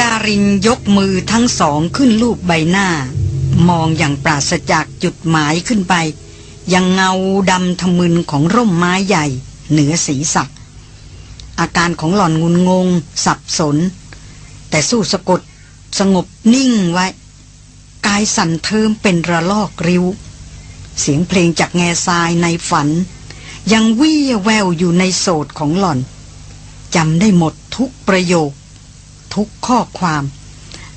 ดารินยกมือทั้งสองขึ้นลูบใบหน้า มองอย่างปราศจากจุดหมายขึ้นไป ยังเงาดำทะมึนของร่มไม้ใหญ่ เหนือศีรษะอาการของหล่อนงุนงง สับสน แต่สู้สะกดสงบนิ่งไว้ กายสั่นเทิมเป็นระลอกริ้ว เสียงเพลงจากแง่ทรายในฝัน ยังวี่แววอยู่ในโสดของหล่อนจำได้หมดทุกประโยค ทุกข้อความ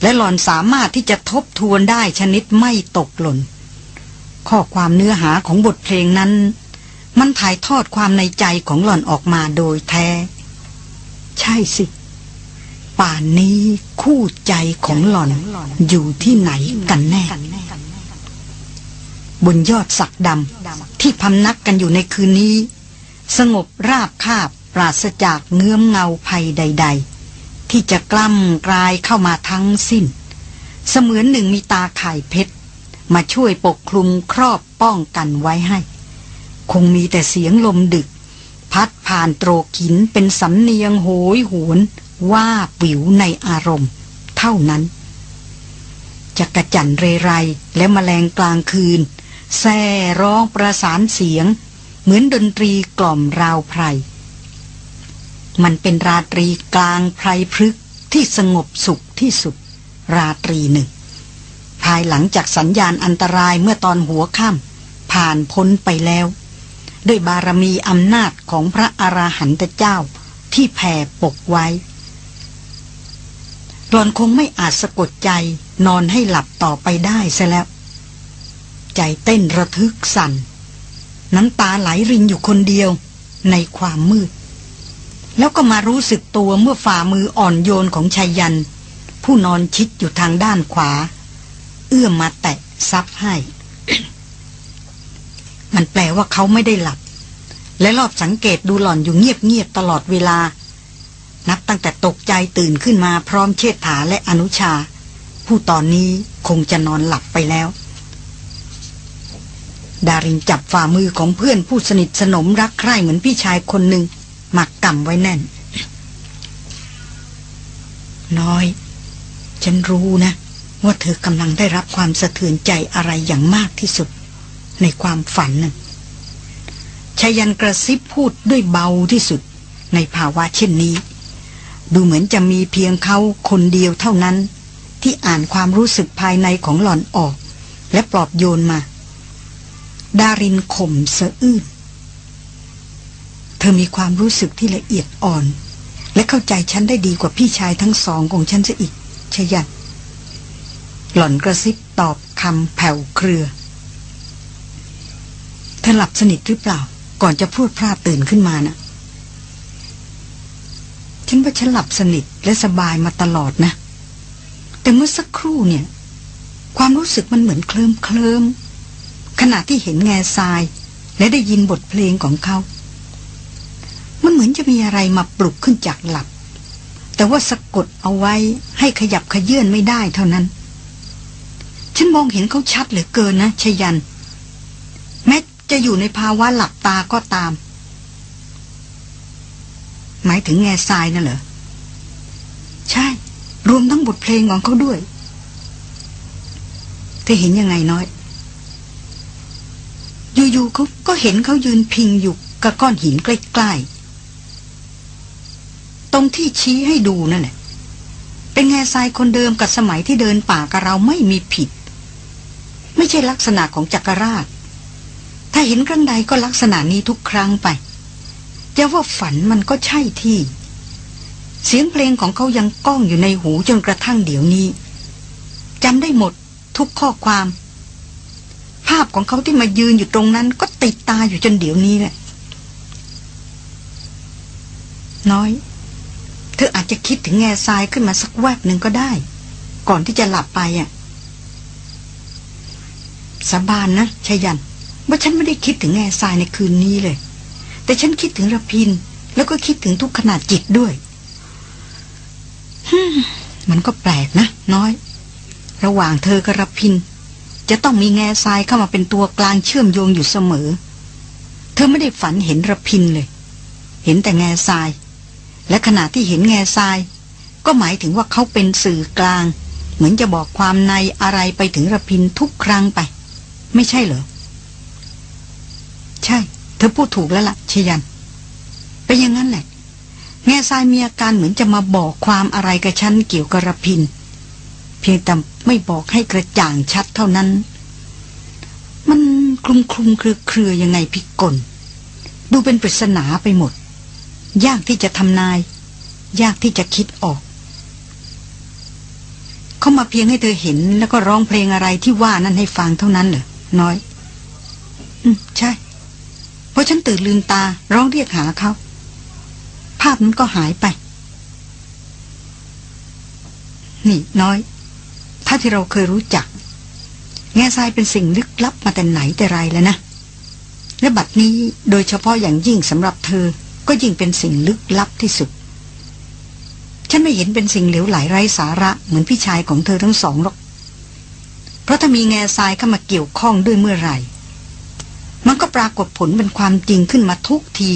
และหล่อนสามารถที่จะทบทวนได้ชนิดไม่ตกหล่น ข้อความเนื้อหาของบทเพลงนั้น มันถ่ายทอดความในใจของหล่อนออกมาโดยแท้ ใช่สิ ป่านนี้คู่ใจของหล่อนอยู่ที่ไหนกันแน่ บนยอดสักดำที่พำนักกันอยู่ในคืนนี้ สงบราบคาบปราศจากเงื้อมเงาภัยใด ๆ ที่จะกล้ำกลายเข้ามาทั้งสิ้น เสมือนหนึ่งมีตาข่ายเพชร มาช่วยปกคลุมครอบป้องกันไว้ให้ คงมีแต่เสียงลมดึก พัดผ่านโตรกินเป็นสำเนียงโหยหวนว่าวิวในอารมณ์ เท่านั้นจักระจันเรไรและมแมลงกลางคืนแซ่ร้องประสานเสียง เหมือนดนตรีกล่อมราวไพร มันเป็นราตรีกลางไพรพฤกที่สงบสุขที่สุด ราตรีหนึ่ง ภายหลังจากสัญญาณอันตรายเมื่อตอนหัวค่ำผ่านพ้นไปแล้ว ด้วยบารมีอำนาจของพระอราหันตเจ้าที่แผ่ปกไว้หลอนคงไม่อาจสะกดใจนอนให้หลับต่อไปได้ซะแล้ว ใจเต้นระทึกสั่น น้ำตาไหลรินอยู่คนเดียวในความมืด แล้วก็มารู้สึกตัวเมื่อฝ่ามืออ่อนโยนของชายยัน ผู้นอนชิดอยู่ทางด้านขวา เอื้อมมาแตะซับให้ มันแปลว่าเขาไม่ได้หลับ และรอบสังเกตดูหล่อนอยู่เงียบๆตลอดเวลา นับตั้งแต่ตกใจตื่นขึ้นมาพร้อมเชษฐาและอนุชา ผู้ตอนนี้คงจะนอนหลับไปแล้ว ดารินจับฝ่ามือของเพื่อนผู้สนิทสนมรักใคร่เหมือนพี่ชายคนหนึ่ง หมักกำไว้แน่น น้อย ฉันรู้นะ ว่าเธอกำลังได้รับความสะเทือนใจอะไรอย่างมากที่สุด ในความฝันนั่นชายันกระซิบพูดด้วยเบาที่สุด ในภาวะเช่นนี้ ดูเหมือนจะมีเพียงเขาคนเดียวเท่านั้น ที่อ่านความรู้สึกภายในของหล่อนออก และปลอบโยนมา ดารินข่มสะอื้น เธอมีความรู้สึกที่ละเอียดอ่อน และเข้าใจฉันได้ดีกว่าพี่ชายทั้งสองของฉันจะอีกชยันหล่อนกระซิบตอบคำแผ่วเครือเธอหลับสนิทหรือเปล่า ก่อนจะพูดพลาดตื่นขึ้นมานะ่ะฉันว่าฉันหลับสนิทและสบายมาตลอดนะ แต่เมื่อสักครู่เนี่ย ความรู้สึกมันเหมือนเคลิมเคลิมขณะที่เห็นแง่ทราย และได้ยินบทเพลงของเขา มันเหมือนจะมีอะไรมาปลุกขึ้นจากหลับ แต่ว่าสะกดเอาไว้ให้ขยับขยื่นไม่ได้เท่านั้น ฉันมองเห็นเขาชัดเหลือเกินนะชยัน แม้จะอยู่ในภาวะหลับตาก็ตาม หมายถึงแง่ทรายน่ะเหรอ ใช่ รวมทั้งบทเพลงของเขาด้วย เธอเห็นยังไงน้อย อยู่ๆเขาก็เห็นเขายืนพิงอยู่กับก้อนหินใกล้ๆ ตรงที่ชี้ให้ดูนั่นแหละ เป็นแง่ทรายคนเดิมกับสมัยที่เดินป่ากับเราไม่มีผิด ไม่ใช่ลักษณะของจักรราช ถ้าเห็นครั้งใดก็ลักษณะนี้ทุกครั้งไปจะว่าฝันมันก็ใช่ที่ เสียงเพลงของเขายังก้องอยู่ในหูจนกระทั่งเดี๋ยวนี้จำได้หมดทุกข้อความ ภาพของเขาที่มายืนอยู่ตรงนั้นก็ติดตาอยู่จนเดี๋ยวนี้แหละ น้อย เธออาจจะคิดถึงแง่ทรายขึ้นมาสักแวบหนึ่งก็ได้ ก่อนที่จะหลับไปอะสาบานนะชายัน ว่าฉันไม่ได้คิดถึงแง่ทรายในคืนนี้เลย แต่ฉันคิดถึงระพิน แล้วก็คิดถึงทุกขนาดจิตด้วยมันก็แปลกนะ น้อย ระหว่างเธอกับระพิน จะต้องมีแง่ทรายเข้ามาเป็นตัวกลางเชื่อมโยงอยู่เสมอ เธอไม่ได้ฝันเห็นระพินเลย เห็นแต่แง่ทราย และขณะที่เห็นแง่ทราย ก็หมายถึงว่าเขาเป็นสื่อกลาง เหมือนจะบอกความในอะไรไปถึงระพินทุกครั้งไป ไม่ใช่เหรอ ใช่ เธอพูดถูกแล้วล่ะชยันเป็นอย่างนั้นแหละ แง่ทรายมีอาการเหมือนจะมาบอกความอะไรกับฉันเกี่ยวกับระพิน เพียงแต่ไม่บอกให้กระจ่างชัดเท่านั้น มันคลุมคลุมเครือเครือยังไงพิกลดูเป็นปริศนาไปหมด ยากที่จะทำนาย ยากที่จะคิดออก เขามาเพียงให้เธอเห็น แล้วก็ร้องเพลงอะไรที่ว่านั้นให้ฟังเท่านั้นเหรอน้อย อืมใช่ เพราะฉันตื่นลืมตา ร้องเรียกหาเขา ภาพนั้นก็หายไป นี่น้อย ถ้าที่เราเคยรู้จัก แง่ทรายเป็นสิ่งลึกลับมาแต่ไหนแต่ไรแล้วนะและบัดนี้โดยเฉพาะอย่างยิ่งสำหรับเธอ ก็ยิ่งเป็นสิ่งลึกลับที่สุด ฉันไม่เห็นเป็นสิ่งเหลวไหลไร้สาระเหมือนพี่ชายของเธอทั้งสองหรอก เพราะถ้ามีแง่ทรายเข้ามาเกี่ยวข้องด้วยเมื่อไหร่ มันก็ปรากฏผลเป็นความจริงขึ้นมาทุกที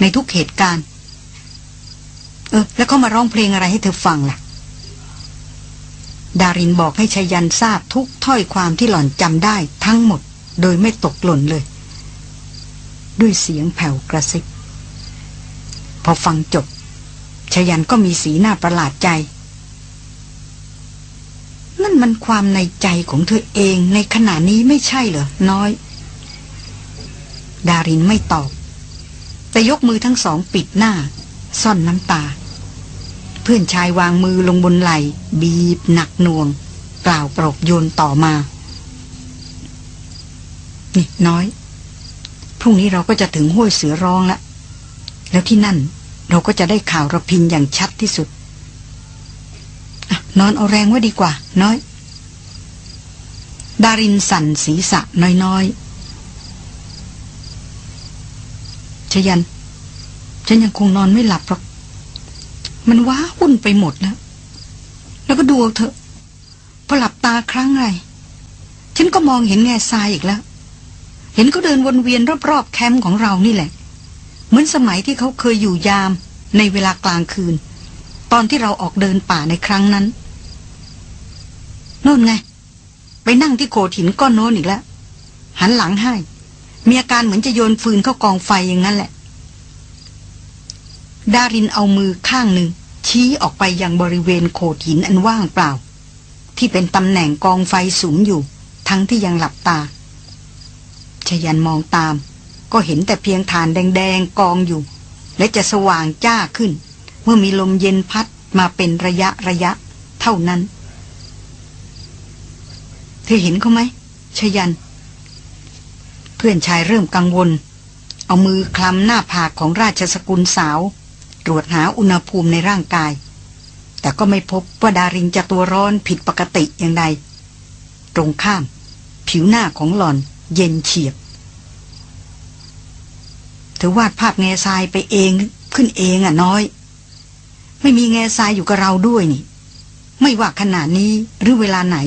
ในทุกเหตุการณ์ เออ แล้วเขามาร้องเพลงอะไรให้เธอฟังล่ะ ดารินบอกให้ชยันทราบทุกถ้อยความที่หล่อนจำได้ทั้งหมด โดยไม่ตกหล่นเลย ด้วยเสียงแผ่วกระซิบ พอฟังจบชยันก็มีสีหน้าประหลาดใจ นั่นมันความในใจของเธอเองในขณะนี้ไม่ใช่เหรอ น้อย ดารินไม่ตอบ แต่ยกมือทั้งสองปิดหน้า ซ่อนน้ำตา เพื่อนชายวางมือลงบนไหลบีบหนักหน่วง กล่าวปรบโยนต่อมา นี่น้อย พรุ่งนี้เราก็จะถึงห้วยเสือร้องแล้วแล้วที่นั่น เราก็จะได้ข่าวระพินอย่างชัดที่สุดอนอนเอาแรงไว้ดีกว่า น้อย ดารินสั่นศีรษะน้อยๆชยัน ฉันยังคงนอนไม่หลับหรอก มันว้าวุ่นไปหมดแล้วแล้วก็ดูเถอะ พอหลับตาครั้งไร ฉันก็มองเห็นแง่ทรายอีกแล้ว เห็นเขาเดินวนเวียนรอบๆแคมป์ของเรานี่แหละ เหมือนสมัยที่เขาเคยอยู่ยามในเวลากลางคืน ตอนที่เราออกเดินป่าในครั้งนั้นโน่นไง ไปนั่งที่โขดหินก้อนโน้นอีกแล้ว หันหลังให้ มีอาการเหมือนจะโยนฟืนเข้ากองไฟอย่างนั้นแหละ ดารินเอามือข้างหนึ่ง ชี้ออกไปยังบริเวณโขดหินอันว่างเปล่า ที่เป็นตำแหน่งกองไฟสูงอยู่ ทั้งที่ยังหลับตาชยันมองตาม ก็เห็นแต่เพียงฐานแดงๆกองอยู่ และจะสว่างจ้าขึ้น เมื่อมีลมเย็นพัดมาเป็นระยะระยะ เท่านั้น เธอเห็นเขาไหมชยัน เพื่อนชายเริ่มกังวล เอามือคลำหน้าผากของราชสกุลสาว ตรวจหาอุณหภูมิในร่างกาย แต่ก็ไม่พบว่าดารินจะตัวร้อนผิดปกติอย่างใด ตรงข้าม ผิวหน้าของหล่อนเย็นเฉียบ เธอวาดภาพแง่ทรายไปเองขึ้นเองอะน้อย ไม่มีแง่ทรายอยู่กับเราด้วยนี่ ไม่ว่าขนาดนี้หรือเวลาไหน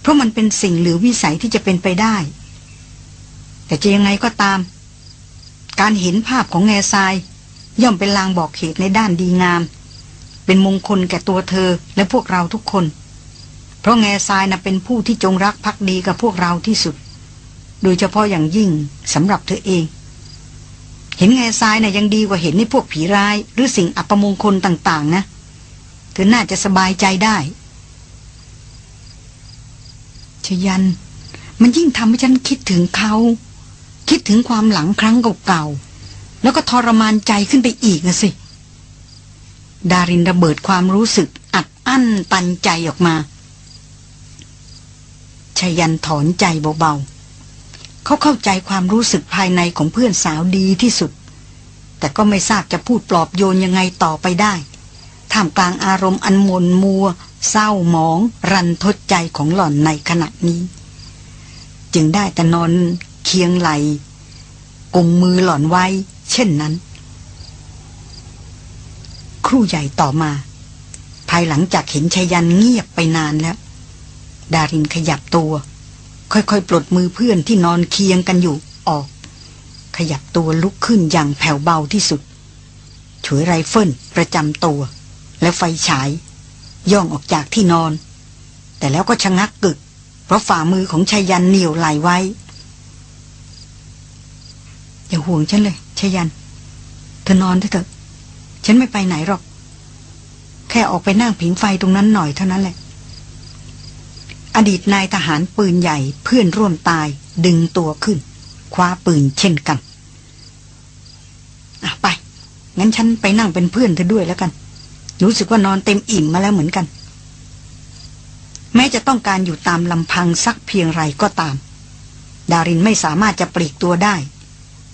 เพราะมันเป็นสิ่งหรือวิสัยที่จะเป็นไปได้ แต่จะยังไงก็ตาม การเห็นภาพของแง่ทราย ย่อมเป็นลางบอกเหตุในด้านดีงาม เป็นมงคลแก่ตัวเธอและพวกเราทุกคน เพราะแง่ทรายนะ่ะเป็นผู้ที่จงรักภักดีกับพวกเราที่สุด โดยเฉพาะอย่างยิ่งสำหรับเธอเอง เห็นไงทรายนะ่ะยังดีกว่าเห็นในพวกผีร้าย หรือสิ่งอัปมงคลต่างๆ นะ เธอน่าจะสบายใจได้ ชยัน มันยิ่งทำให้ฉันคิดถึงเขา คิดถึงความหลังครั้งเก่าๆ แล้วก็ทรมานใจขึ้นไปอีกนะสิ ดารินระเบิดความรู้สึกอัดอั้นตันใจออกมาชยันถอนใจเบาๆ เขาเข้าใจความรู้สึกภายในของเพื่อนสาวดีที่สุด แต่ก็ไม่ทราบจะพูดปลอบโยนยังไงต่อไปได้ ท่ามกลางอารมณ์อันมนมัว เศร้าหมอง รันทดใจของหล่อนในขณะนี้ จึงได้แต่นอนเคียงไหลกุมมือหล่อนไว้ เช่นนั้น ครู่ใหญ่ต่อมา ภายหลังจากเห็นชายันเงียบไปนานแล้ว ดารินขยับตัว ค่อยๆ ปลดมือเพื่อนที่นอนเคียงกันอยู่ออก ขยับตัวลุกขึ้นอย่างแผ่วเบาที่สุดฉวยไรเฟิลประจำตัว และไฟฉาย ย่องออกจากที่นอน แต่แล้วก็ชะงักกึก เพราะฝ่ามือของชายันเหนียวไหลไว้ อย่าห่วงฉันเลยชายัน เธอนอนเถอะ ฉันไม่ไปไหนหรอก แค่ออกไปนั่งผิงไฟตรงนั้นหน่อยเท่านั้นแหละ อดีตนายทหารปืนใหญ่เพื่อนร่วมตายดึงตัวขึ้น คว้าปืนเช่นกันไป งั้นฉันไปนั่งเป็นเพื่อนเธอด้วยแล้วกัน รู้สึกว่านอนเต็มอิ่มมาแล้วเหมือนกัน แม้จะต้องการอยู่ตามลำพังสักเพียงไรก็ตาม ดารินไม่สามารถจะปลีกตัวได้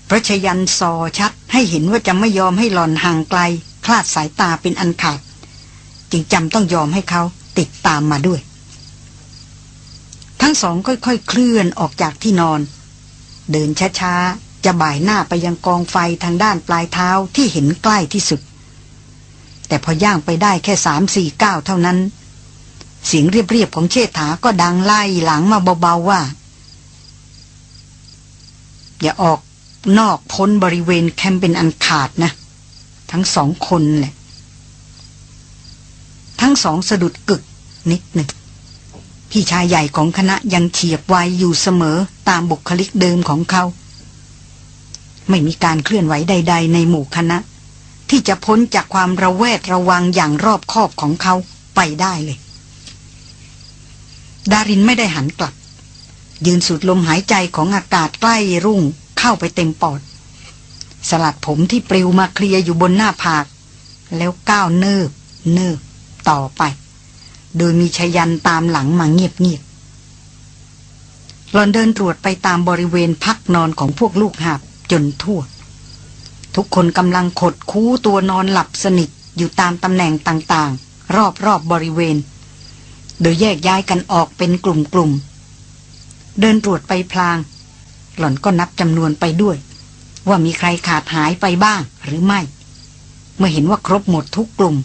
พระชยันซอชัดให้เห็นว่าจะไม่ยอมให้หลอนห่างไกล คลาดสายตาเป็นอันขาด จึงจำต้องยอมให้เขาติดตามมาด้วย ทั้งสองค่อยๆเคลื่อนออกจากที่นอน เดินช้าๆ จะบ่ายหน้าไปยังกองไฟทางด้านปลายเท้าที่เห็นใกล้ที่สุด แต่พอย่างไปได้แค่สามสี่ก้าวเท่านั้น เสียงเรียบๆของเชษฐาก็ดังไล่หลังมาเบาๆว่า อย่าออกนอกพ้นบริเวณแคมป์เป็นอันขาดนะ ทั้งสองคนแหละ ทั้งสองสะดุดกึกนิดหนึ่ง พี่ชายใหญ่ของคณะยังเฉียบไวอยู่เสมอตามบุคลิกเดิมของเขา ไม่มีการเคลื่อนไหวใด ๆ ในหมู่คณะ ที่จะพ้นจากความระแวดระวังอย่างรอบคอบของเขาไปได้เลย ดารินไม่ได้หันกลับ ยืนสูดลมหายใจของอากาศใกล้รุ่งเข้าไปเต็มปอด สลัดผมที่ปลิวมาเคลียอยู่บนหน้าผาก แล้วก้าวเนิบเนิบต่อไป โดยมีชยันตามหลังมาเงียบเงียบหลอนเดินตรวจไปตามบริเวณพักนอนของพวกลูกหาบจนทั่ว ทุกคนกำลังขดคู้ตัวนอนหลับสนิทอยู่ตามตำแหน่งต่างๆ รอบๆบบริเวณ โดยแยกย้ายกันออกเป็นกลุ่มๆ เดินตรวจไปพลาง หล่อนก็นับจำนวนไปด้วย ว่ามีใครขาดหายไปบ้างหรือไม่ เมื่อเห็นว่าครบหมดทุกกลุ่ม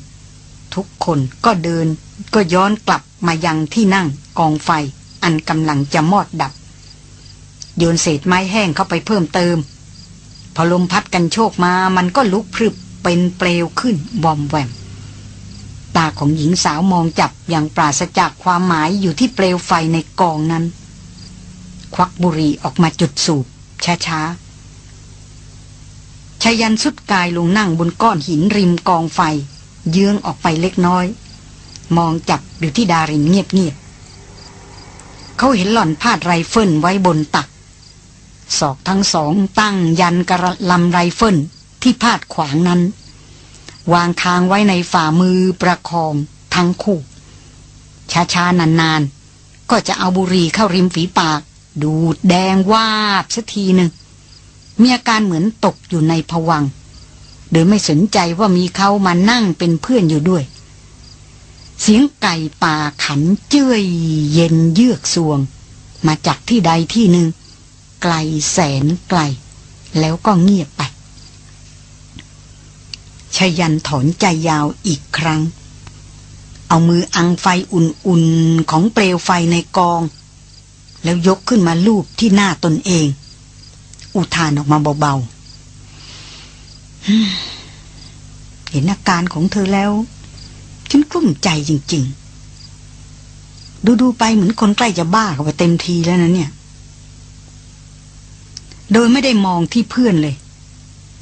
ทุกคนก็เดินก็ย้อนกลับมายังที่นั่งกองไฟ อันกำลังจะมอดดับ โยนเศษไม้แห้งเข้าไปเพิ่มเติม พอลมพัดกันโชกมามันก็ลุกพรึบเป็นเปลวขึ้นบอมแวม ตาของหญิงสาวมองจับอย่างปราศจากความหมายอยู่ที่เปลวไฟในกองนั้น ควักบุหรี่ออกมาจุดสูบ ช้าๆชายันสุดกายลงนั่งบนก้อนหินริมกองไฟ เยื้องออกไปเล็กน้อย มองจับอยู่ที่ดารินเงียบๆเขาเห็นหล่อนพาดไรเฟิลไว้บนตัก ศอกทั้งสองตั้งยันกับลำไรเฟิลที่พาดขวางนั้น วางคางไว้ในฝ่ามือประคองทั้งคู่ช้าๆนานๆ ก็จะเอาบุหรี่เข้าริมฝีปาก ดูดแดงวาบสักทีหนึ่งมีอาการเหมือนตกอยู่ในภวังค์ โดยไม่สนใจว่ามีเขามานั่งเป็นเพื่อนอยู่ด้วย เสียงไก่ป่าขันเจ้ยเย็นเยือกสวง มาจากที่ใดที่หนึ่ง ไกลแสนไกล แล้วก็เงียบไปชยันถอนใจยาวอีกครั้ง เอามืออังไฟอุ่นๆของเปลวไฟในกอง แล้วยกขึ้นมาลูบที่หน้าตนเอง อุทานออกมาเบาๆ เห็นอาการของเธอแล้ว ฉันกลุ้มใจจริง ๆ ดูๆไปเหมือนคนใกล้จะบ้าเข้าไปเต็มทีแล้วนะเนี่ย โดยไม่ได้มองที่เพื่อนเลย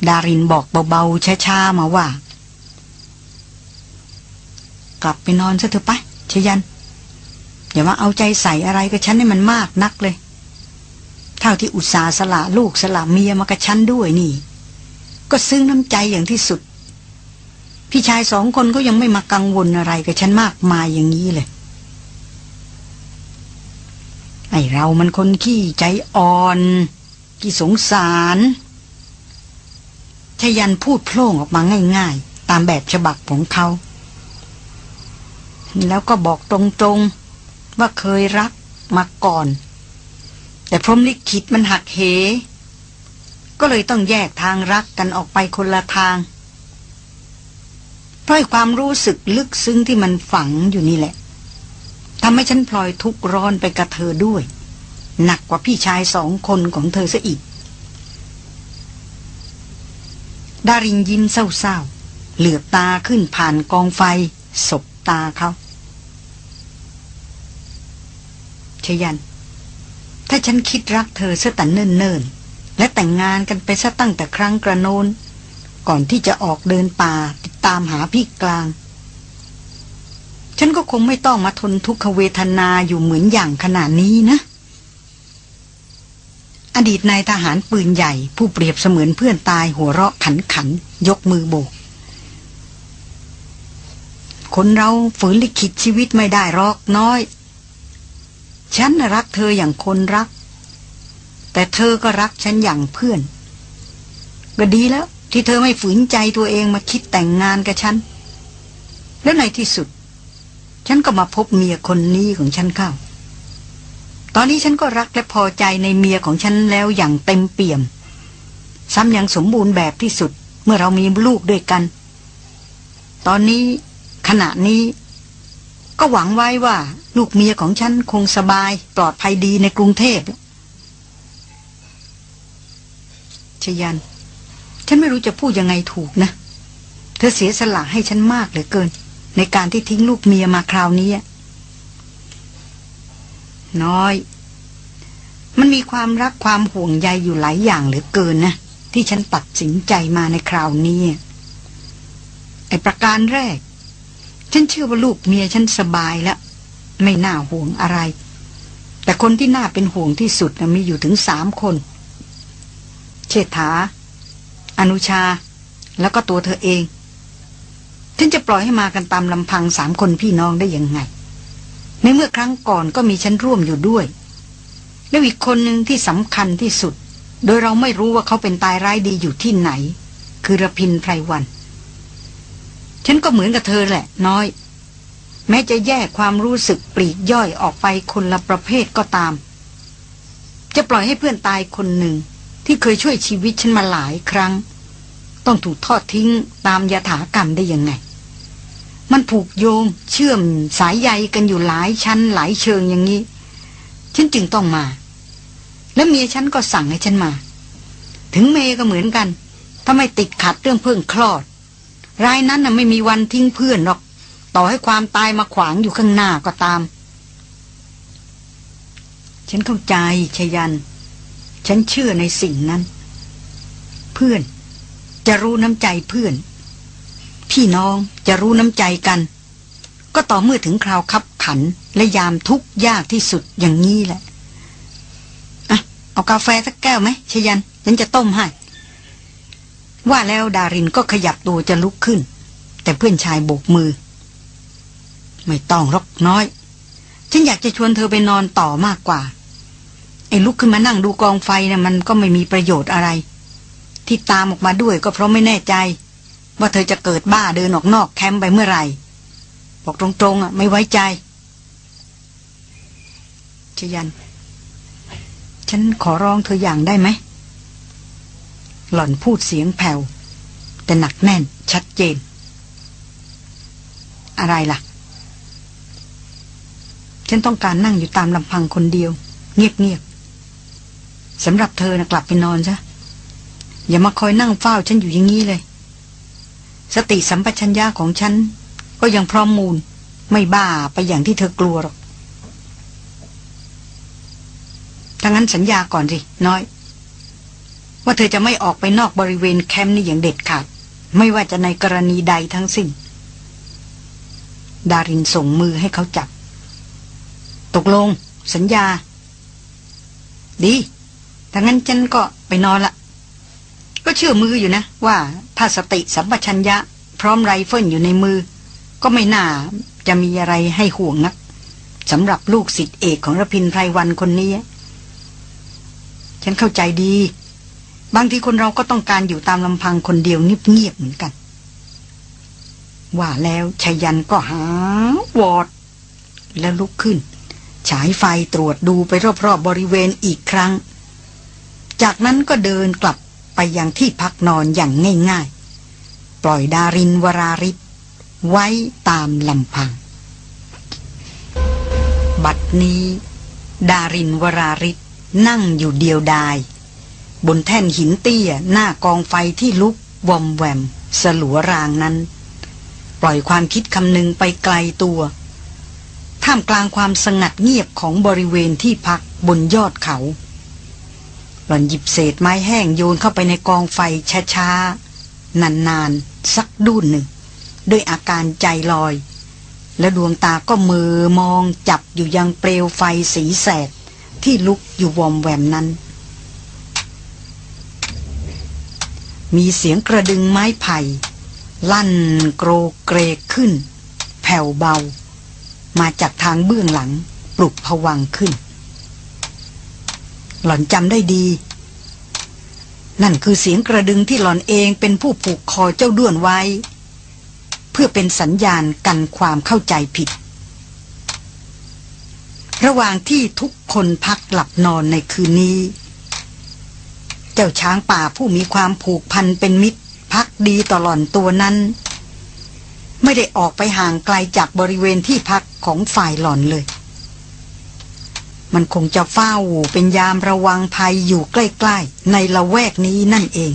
ดารินบอกเบาๆช้าๆมาว่า กลับไปนอนซะเถอะปะชยัน อย่ามาเอาใจใส่อะไรกับฉันให้มันมากนักเลย เท่าที่อุตสาสละลูกสละเมียมากับฉันด้วยนี่ ก็ซึ้งน้ำใจอย่างที่สุด พี่ชายสองคนก็ยังไม่มากังวลอะไรกับฉันมากมายอย่างนี้เลยไอเรามันคนขี้ใจอ่อนขี้สงสารชยันพูดโพล่งออกมาง่าย ๆ ตามแบบฉบับของเขา แล้วก็บอกตรงๆว่าเคยรักมาก่อน แต่พรมลิขิตมันหักเห ก็เลยต้องแยกทางรักกันออกไปคนละทาง เพราะความรู้สึกลึกซึ้งที่มันฝังอยู่นี่แหละทำให้ฉันพลอยทุกข์ร้อนไปกับเธอด้วย หนักกว่าพี่ชายสองคนของเธอซะอีก ดารินยิ้มเศร้าๆ เหลือบตาขึ้นผ่านกองไฟ ศบตาเขาชยัน ถ้าฉันคิดรักเธอซะแต่เนิ่นๆ และแต่งงานกันไปซะตั้งแต่ครั้งกระโนน ก่อนที่จะออกเดินป่าติดตามหาพี่กลาง ฉันก็คงไม่ต้องมาทนทุกขเวทนาอยู่เหมือนอย่างขนาดนี้นะ อดีตนายทหารปืนใหญ่ ผู้เปรียบเสมือนเพื่อนตายหัวเราะขันขัน ยกมือโบก คนเราฝืนลิขิตชีวิตไม่ได้รอกน้อย ฉันรักเธออย่างคนรัก แต่เธอก็รักฉันอย่างเพื่อน ก็ดีแล้ว ที่เธอไม่ฝืนใจตัวเองมาคิดแต่งงานกับฉัน แล้วในที่สุด ฉันก็มาพบเมียคนนี้ของฉันเข้า ตอนนี้ฉันก็รักและพอใจในเมียของฉันแล้วอย่างเต็มเปี่ยม ซ้ำยังสมบูรณ์แบบที่สุดเมื่อเรามีลูกด้วยกัน ตอนนี้ขณะนี้ ก็หวังไว้ว่า ลูกเมียของฉันคงสบายปลอดภัยดีในกรุงเทพ ชยัน ฉันไม่รู้จะพูดยังไงถูกนะ เธอเสียสละให้ฉันมากเหลือเกิน ในการที่ทิ้งลูกเมียมาคราวนี้ น้อย มันมีความรักความห่วงใยอยู่หลายอย่างเหลือเกินนะที่ฉันตัดสินใจมาในคราวนี้ ไอประการแรก ฉันเชื่อว่าลูกเมียฉันสบายแล้ว ไม่น่าห่วงอะไร แต่คนที่น่าเป็นห่วงที่สุดมีอยู่ถึงสามคน เชษฐา อนุชา แล้วก็ตัวเธอเอง ฉันจะปล่อยให้มากันตามลำพังสามคนพี่น้องได้ยังไง ในเมื่อครั้งก่อนก็มีฉันร่วมอยู่ด้วย แล้วอีกคนหนึ่งที่สำคัญที่สุด โดยเราไม่รู้ว่าเขาเป็นตายร้ายดีอยู่ที่ไหน คือระพินไพรวัน ฉันก็เหมือนกับเธอแหละ น้อย แม้จะแยกความรู้สึกปลีกย่อยออกไปคนละประเภทก็ตามจะปล่อยให้เพื่อนตายคนหนึ่ง ที่เคยช่วยชีวิตฉันมาหลายครั้ง ต้องถูกทอดทิ้งตามยถากรรมได้ยังไง มันผูกโยงเชื่อมสายใยกันอยู่หลายชั้นหลายเชิงอย่างนี้ ฉันจึงต้องมา และเมียฉันก็สั่งให้ฉันมา ถึงเมย์ก็เหมือนกัน ถ้าไม่ติดขัดเรื่องเพิ่งคลอด รายนั้นน่ะไม่มีวันทิ้งเพื่อนหรอก ต่อให้ความตายมาขวางอยู่ข้างหน้าก็ตาม ฉันเข้าใจชยัน ฉันเชื่อในสิ่งนั้น เพื่อนจะรู้น้ำใจเพื่อน พี่น้องจะรู้น้ำใจกัน ก็ต่อเมื่อถึงคราวคับขันและยามทุกข์ยากที่สุดอย่างนี้แหละอะเอากาแฟสักแก้วไหมชยันฉันจะต้มให้ ว่าแล้วดารินก็ขยับตัวจะลุกขึ้น แต่เพื่อนชายโบกมือ ไม่ต้องรอกน้อย ฉันอยากจะชวนเธอไปนอนต่อมากกว่า อ้ลุกขึ้นมานั่งดูกองไฟนะ่ะมันก็ไม่มีประโยชน์อะไร ที่ตามออกมาด้วยก็เพราะไม่แน่ใจ ว่าเธอจะเกิดบ้าเดินออกนอกแคมป์ไปเมื่อไหร่ บอกตรงๆอะไม่ไว้ใจชยัน ฉันขอร้องเธออย่างได้ไหม หล่อนพูดเสียงแผ่ว แต่หนักแน่นชัดเจน อะไรล่ะ ฉันต้องการนั่งอยู่ตามลำพังคนเดียว เงียบๆ สำหรับเธอนะกลับไปนอนซะอย่ามาคอยนั่งเฝ้าฉันอยู่อย่างนี้เลย สติสัมปชัญญะของฉัน ก็ยังพร้อมมูล ไม่บ้าไปอย่างที่เธอกลัวหรอกถ้างั้นสัญญาก่อนสิ น้อย ว่าเธอจะไม่ออกไปนอกบริเวณแคมป์นี่อย่างเด็ดขาด ไม่ว่าจะในกรณีใดทั้งสิ้น ดารินส่งมือให้เขาจับ ตกลง สัญญา ดี ถ้างั้นฉันก็ไปนอนละ ก็เชื่อมืออยู่นะ ว่าถ้าสติสัมปชัญญะ พร้อมไรเฟิลอยู่ในมือ ก็ไม่น่าจะมีอะไรให้ห่วงนักสำหรับลูกศิษย์เอกของรพินไพรวันคนนี้ ฉันเข้าใจดี บางทีคนเราก็ต้องการอยู่ตามลำพังคนเดียวเงียบๆเหมือนกัน ว่าแล้วชยันก็หาวอด แล้วลุกขึ้น ฉายไฟตรวจดูไปรอบๆบบริเวณอีกครั้ง จากนั้นก็เดินกลับไปยังที่พักนอนอย่างง่ายๆ ปล่อยดารินวราริศไว้ตามลำพัง บัดนี้ ดารินวราริศนั่งอยู่เดียวดาย บนแท่นหินเตี้ยหน้ากองไฟที่ลุกวอมแวม สลัวรางนั้น ปล่อยความคิดคำนึงไปไกลตัว ท่ามกลางความสงัดเงียบของบริเวณที่พักบนยอดเขา หล่อนหยิบเศษไม้แห้งโยนเข้าไปในกองไฟช้าๆ นานๆ สักดุนหนึ่ง ด้วยอาการใจลอย และดวงตาก็มือมองจับอยู่ยังเปลวไฟสีแสด ที่ลุกอยู่วอมแวมนั้น มีเสียงกระดึงไม้ไผ่ ลั่นโกรกเกรกขึ้น แผ่วเบา มาจากทางเบื้องหลังปลุกผวังขึ้น หล่อนจำได้ดี นั่นคือเสียงกระดึงที่หล่อนเองเป็นผู้ผูกคอเจ้าด้วนไว้ เพื่อเป็นสัญญาณกันความเข้าใจผิด ระหว่างที่ทุกคนพักหลับนอนในคืนนี้ เจ้าช้างป่าผู้มีความผูกพันเป็นมิตรพักดีต่อหล่อนตัวนั้น ไม่ได้ออกไปห่างไกลจากบริเวณที่พักของฝ่ายหล่อนเลย มันคงจะเฝ้าเป็นยามระวังภัยอยู่ใกล้ๆ ในละแวกนี้นั่นเอง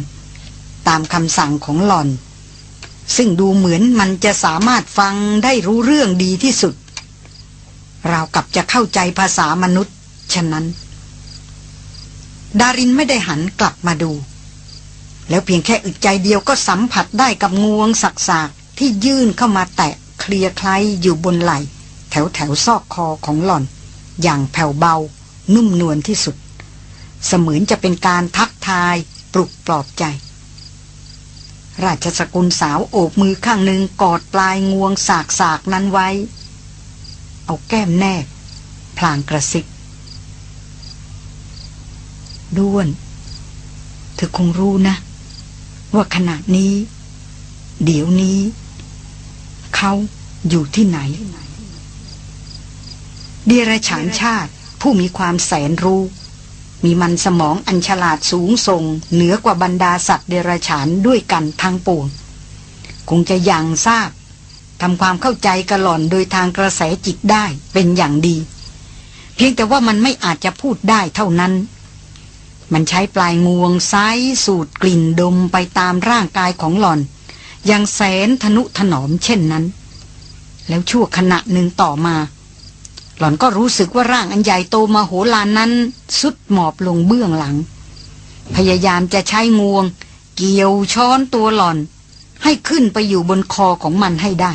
ตามคำสั่งของหล่อน ซึ่งดูเหมือนมันจะสามารถฟังได้รู้เรื่องดีที่สุด เรากับจะเข้าใจภาษามนุษย์ ฉะนั้น ดารินไม่ได้หันกลับมาดู แล้วเพียงแค่อึดใจเดียวก็สัมผัสได้กับงวงสักๆที่ยื่นเข้ามาแตะเคลียคล้ายอยู่บนไหล่ แถวแถวซอกคอของหล่อน อย่างแผ่วเบา นุ่มนวลที่สุด เสมือนจะเป็นการทักทายปลุกปลอบใจ ราชสกุลสาวโอบมือข้างหนึ่งกอดปลายงวงสากสากนั้นไว้ เอาแก้มแนบพลางกระซิบด้วน เธอคงรู้นะ ว่าขณะนี้ เดี๋ยวนี้ เขาอยู่ที่ไหน เดรัจฉานชาติผู้มีความแสนรู้ มีมันสมองอันฉลาดสูงส่ง เหนือกว่าบรรดาสัตว์เดรัจฉานด้วยกันทั้งปวงคงจะยังทราบทำความเข้าใจกระหล่อนโดยทางกระแสจิตได้เป็นอย่างดี เพียงแต่ว่ามันไม่อาจจะพูดได้เท่านั้น มันใช้ปลายงวงซ้ายสูดกลิ่นดมไปตามร่างกายของหล่อนอย่างแสนทนุถนอมเช่นนั้น แล้วชั่วขณะหนึ่งต่อมา หล่อนก็รู้สึกว่าร่างอันใหญ่โตมาโหลานนั้น สุดหมอบลงเบื้องหลัง พยายามจะใช้งวง เกี่ยวช้อนตัวหล่อน ให้ขึ้นไปอยู่บนคอของมันให้ได้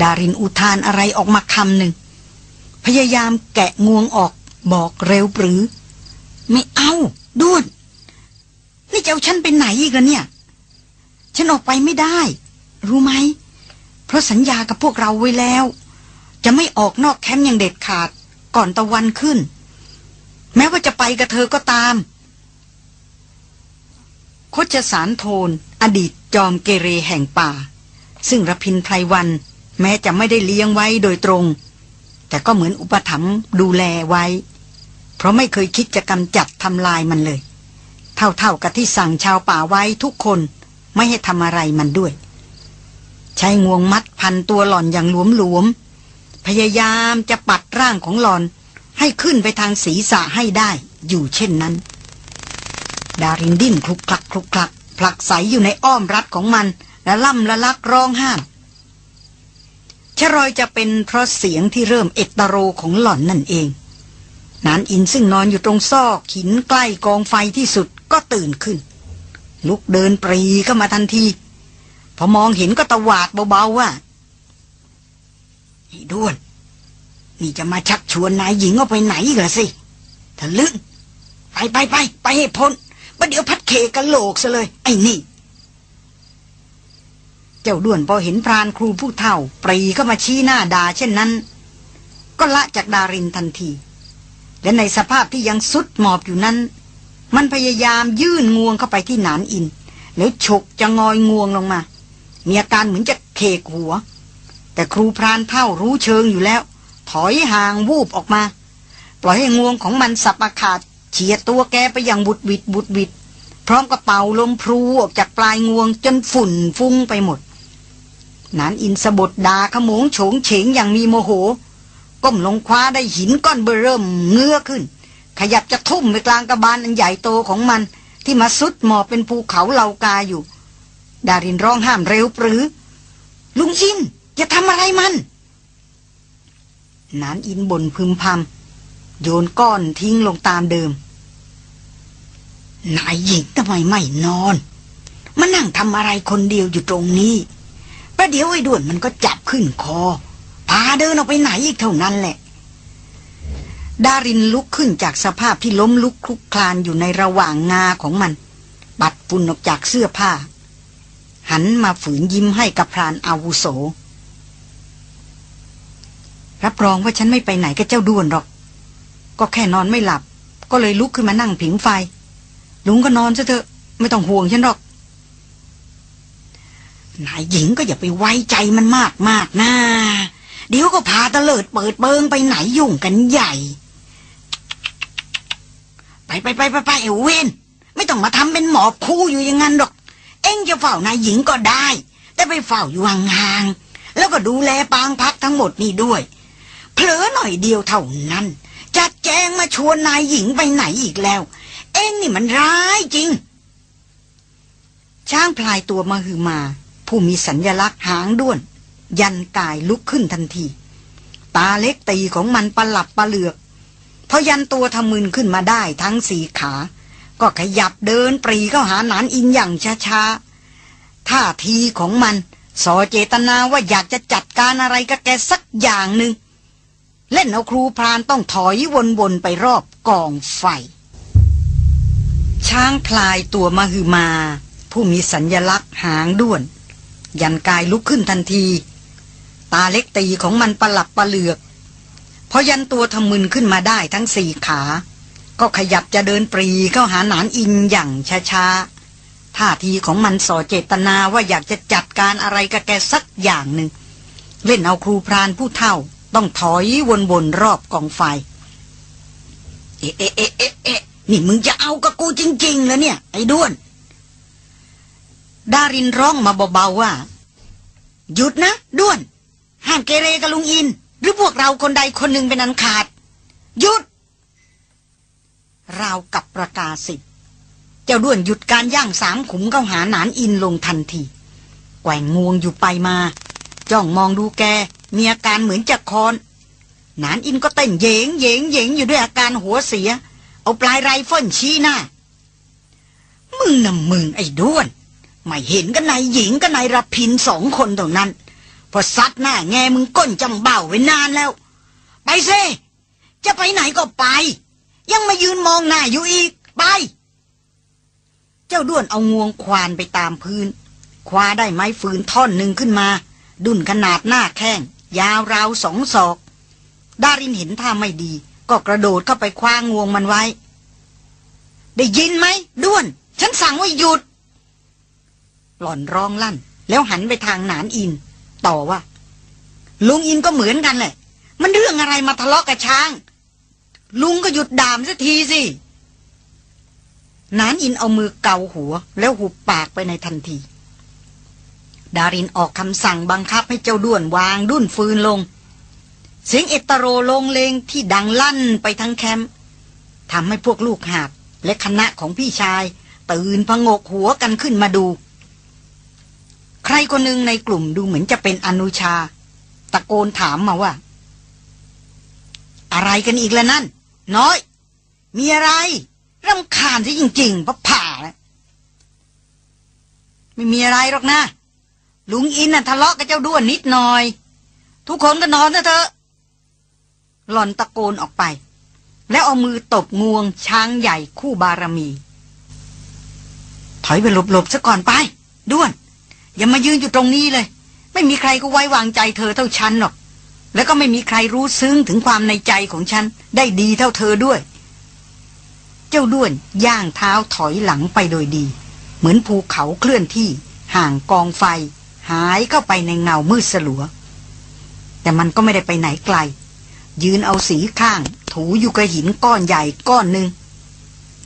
ดารินอุทานอะไรออกมาคำหนึ่ง พยายามแกะงวงออกบอกเร็วปรือ ไม่เอาด้วนนี่จะเอาฉันไปไหนอีกล่ะเนี่ย ฉันออกไปไม่ได้ รู้ไหม เพราะสัญญากับพวกเราไว้แล้ว จะไม่ออกนอกแคมป์อย่างเด็ดขาด ก่อนตะวันขึ้น แม้ว่าจะไปกับเธอก็ตามโคชสารโทน อดีตจอมเกเรแห่งป่า ซึ่งรพินไพรวัน แม้จะไม่ได้เลี้ยงไว้โดยตรง แต่ก็เหมือนอุปถัมภ์ดูแลไว้ เพราะไม่เคยคิดจะกำจัดทำลายมันเลย เท่าๆกับที่สั่งชาวป่าไว้ทุกคนไม่ให้ทำอะไรมันด้วย ใช้งวงมัดพันตัวหล่อนอย่างหลวมๆ พยายามจะปัดร่างของหลอน ให้ขึ้นไปทางศีรษะให้ได้ อยู่เช่นนั้น ดารินดิ้นคลุกคลักคลุกคลักผลักใสอยู่ในอ้อมรัดของมัน และล่ำละลักร้องห้ามชรอยจะเป็นเพราะเสียงที่เริ่มเอตโรของหล่อนนั่นเองนานอินซึ่งนอนอยู่ตรงซอกหินใกล้กองไฟที่สุดก็ตื่นขึ้น ลุกเดินปรีเข้ามาทันที พอมองเห็นก็ตะหวาดเบาๆว่า ไอ้ด้วน นี่จะมาชักชวนนายหญิงออกไปไหนเหรอสิทะลึ่งไปไปไปไปให้พ้นประเดี๋ยวพัดเคกันโหลกซะเลย ไอ้นี่ เจ้าด้วนพอเห็นพรานครูผู้เฒ่า ปรีเข้ามาชี้หน้าด่าเช่นนั้น ก็ละจากดารินทันที และในสภาพที่ยังสุดหมอบอยู่นั้น มันพยายามยื่นงวงเข้าไปที่หนานอิน แล้วฉกจะงอยงวงลงมา มีอาการเหมือนจะเคกหัว แต่ครูพรานเท่ารู้เชิงอยู่แล้ว ถอยห่างวูบออกมา ปล่อยให้งวงของมันสับอาขาดเฉียดตัวแกไปอย่างบุดบิดบุดบิดพร้อมกับเป่าลมพลูออกจากปลายงวงจนฝุ่นฟุ้งไปหมดนานอินสะบดดาขโมงโฉงเฉงอย่างมีโมโห ก้มลงคว้าได้หินก้อนเบอเริ่มเงื้อขึ้น ขยับจะทุ่มไปกลางกระบาลอันใหญ่โตของมัน ที่มาสุดหมอบเป็นภูเขาเหล่ากาอยู่ ดารินร้องห้ามเร็วปรือ ลุงยิน อย่าทำอะไรมันนานอินบนพึมพำโยนก้อนทิ้งลงตามเดิม นายหญิงทำไมไม่นอน มานั่งทำอะไรคนเดียวอยู่ตรงนี้ ประเดี๋ยวไอ้ด่วนมันก็จับขึ้นคอ พาเดินออกไปไหนอีกเท่านั้นแหละ ดารินลุกขึ้นจากสภาพที่ล้มลุกคลุกคลานอยู่ในระหว่างงาของมันปัดฝุ่นออกจากเสื้อผ้า หันมาฝืนยิ้มให้กับพรานอาวุโส รับรองว่าฉันไม่ไปไหนกับเจ้าด้วนหรอก ก็แค่นอนไม่หลับ ก็เลยลุกขึ้นมานั่งผิงไฟ ลุงก็นอนซะเถอะ ไม่ต้องห่วงฉันหรอกนายหญิงก็อย่าไปไว้ใจมันมากมากนะเดี๋ยวก็พาตะเลิดเปิดเบิงไปไหนยุ่งกันใหญ่ ไปไปไปไปไปเอเวนไม่ต้องมาทำเป็นหมอคู่อยู่อย่างนั้นหรอก เอ็งจะเฝ้านายหญิงก็ได้ แต่ไปเฝ้าอยู่ห่างๆแล้วก็ดูแลปางพักทั้งหมดนี่ด้วย เผลอหน่อยเดียวเท่านั้น จัดแจงมาชวนนายหญิงไปไหนอีกแล้ว เอ็งนี่มันร้ายจริง ช้างพลายตัวมาฮือมา ผู้มีสัญญลักษณ์หางด้วน ยันกายลุกขึ้นทันที ตาเล็กตีของมันประหลับประเหลือกพอยันตัวทำมึนขึ้นมาได้ทั้งสี่ขา ก็ขยับเดินปรีเข้าหาหนานอินอย่างช้าๆท่าทีของมันสอเจตนาว่าอยากจะจัดการอะไรกับแกสักอย่างหนึ่ง เล่นเอาครูพรานต้องถอยวนๆไปรอบกองไฟ ช้างพลายตัวมาฮือมา ผู้มีสัญญลักษณ์หางด้วน ยันกายลุกขึ้นทันที ตาเล็กตีของมันประหลับประเหลือกพอยันตัวทำมึนขึ้นมาได้ทั้งสี่ขา ก็ขยับจะเดินปรีเข้าหาหนานอินอย่างช้าๆท่าทีของมันส่อเจตนาว่าอยากจะจัดการอะไรกับแกสักอย่างหนึ่งเล่นเอาครูพรานผู้เท่า ต้องถอยวนๆรอบกองไฟ เอ๊ะเอ๊ะเอ๊ะเอ๊ะนี่มึงจะเอากับกูจริงๆแล้วเนี่ย ไอ้ด้วน ดารินร้องมาเบาๆว่า หยุดนะด้วน ห้ามเกเรกับลุงอิน หรือพวกเราคนใดคนหนึ่งเป็นอันขาด หยุด ราวกับประกาศสิทธิ์เจ้าด้วนหยุดการย่างสามขุมเข้าหาหนานอินลงทันทีแกว่งงวงอยู่ไปมา จ้องมองดูแก มีอาการเหมือนจะค้อน หนานอินก็เต้นเหย็งเหย็งเหย็งอยู่ด้วยอาการหัวเสีย เอาปลายไรเฟิลชี้หน้า มึงน่ะมึงไอ้ด้วน ไม่เห็นแก่นายหญิงกับนายรพินทร์สองคนเท่านั้น พอซัดหน้าแงมึงก้นจ้ำเบ้าไว้นานแล้ว ไปเซ่จะไปไหนก็ไป ยังมายืนมองหน้าอยู่อีก ไป เจ้าด้วนเอางวงควานไปตามพื้น คว้าได้ไม้ฟืนท่อนหนึ่งขึ้นมา ดุนขนาดหน้าแข้ง ยาวราวสองศอก ดารินเห็นท่าไม่ดี ก็กระโดดเข้าไปคว้างวงมันไว้ ได้ยินไหมด้วน ฉันสั่งว่าหยุด หล่อนร้องลั่น แล้วหันไปทางหนานอิน ต่อว่า ลุงอินก็เหมือนกันแหละ มันเรื่องอะไรมาทะเลาะกับช้าง ลุงก็หยุดด่ามสักทีสินานอินเอามือเกาหัว แล้วหุบปากไปในทันที ดารินออกคำสั่งบังคับให้เจ้าด้วนวางดุ้นฟืนลง เสียงเอตโรลงเลงที่ดังลั่นไปทั้งแคมป์ทำให้พวกลูกหาบและคณะของพี่ชาย ตื่นพงกหัวกันขึ้นมาดู ใครคนหนึ่งในกลุ่มดูเหมือนจะเป็นอนุชา ตะโกนถามมาว่า อะไรกันอีกแล้วนั่น น้อย มีอะไรรำคาญซะจริงๆพะผ่าแล้วไม่มีอะไรหรอกนะ ลุงอินน่ะทะเลาะกับเจ้าด้วนนิดหน่อย ทุกคนก็นอนเถอะ หล่อนตะโกนออกไป แล้วเอามือตบงวงช้างใหญ่คู่บารมี ถอยไปหลบๆซะก่อนไป ด้วน อย่ามายืนอยู่ตรงนี้เลย ไม่มีใครก็ไว้วางใจเธอเท่าฉันหรอก แล้วก็ไม่มีใครรู้ซึ้งถึงความในใจของฉัน ได้ดีเท่าเธอด้วย เจ้าด้วนย่างเท้าถอยหลังไปโดยดี เหมือนภูเขาเคลื่อนที่ห่างกองไฟ หายเข้าไปในเงามืดสลัว แต่มันก็ไม่ได้ไปไหนไกล ยืนเอาสีข้าง ถูอยู่กับหินก้อนใหญ่ก้อนหนึ่ง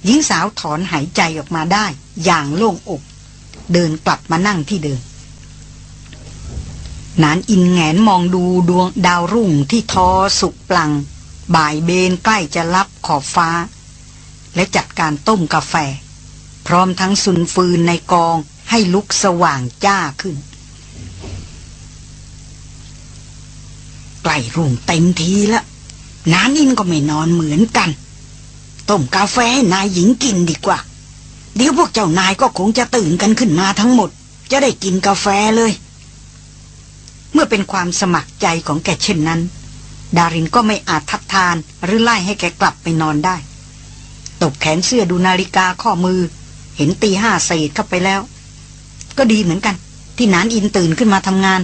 หญิงสาวถอนหายใจออกมาได้ อย่างโล่งอก เดินกลับมานั่งที่เดิมนานอินแงนมองดูดวงดาวรุ่งที่ทอสุกปลัง บ่ายเบนใกล้จะรับขอบฟ้า และจัดการต้มกาแฟ พร้อมทั้งสุนฟืนในกองให้ลุกสว่างจ้าขึ้น ใกล้รุ่งเต็มทีละน้านินก็ไม่นอนเหมือนกัน ต้มกาแฟให้นายหญิงกินดีกว่า เดี๋ยวพวกเจ้านายก็คงจะตื่นกันขึ้นมาทั้งหมด จะได้กินกาแฟเลย เมื่อเป็นความสมัครใจของแกเช่นนั้น ดารินก็ไม่อาจทัดทานหรือไล่ให้แกกลับไปนอนได้ ตบแขนเสื้อดูนาฬิกาข้อมือ เห็นตีห้าเศษเข้าไปแล้ว ก็ดีเหมือนกัน ที่นานอินตื่นขึ้นมาทำงาน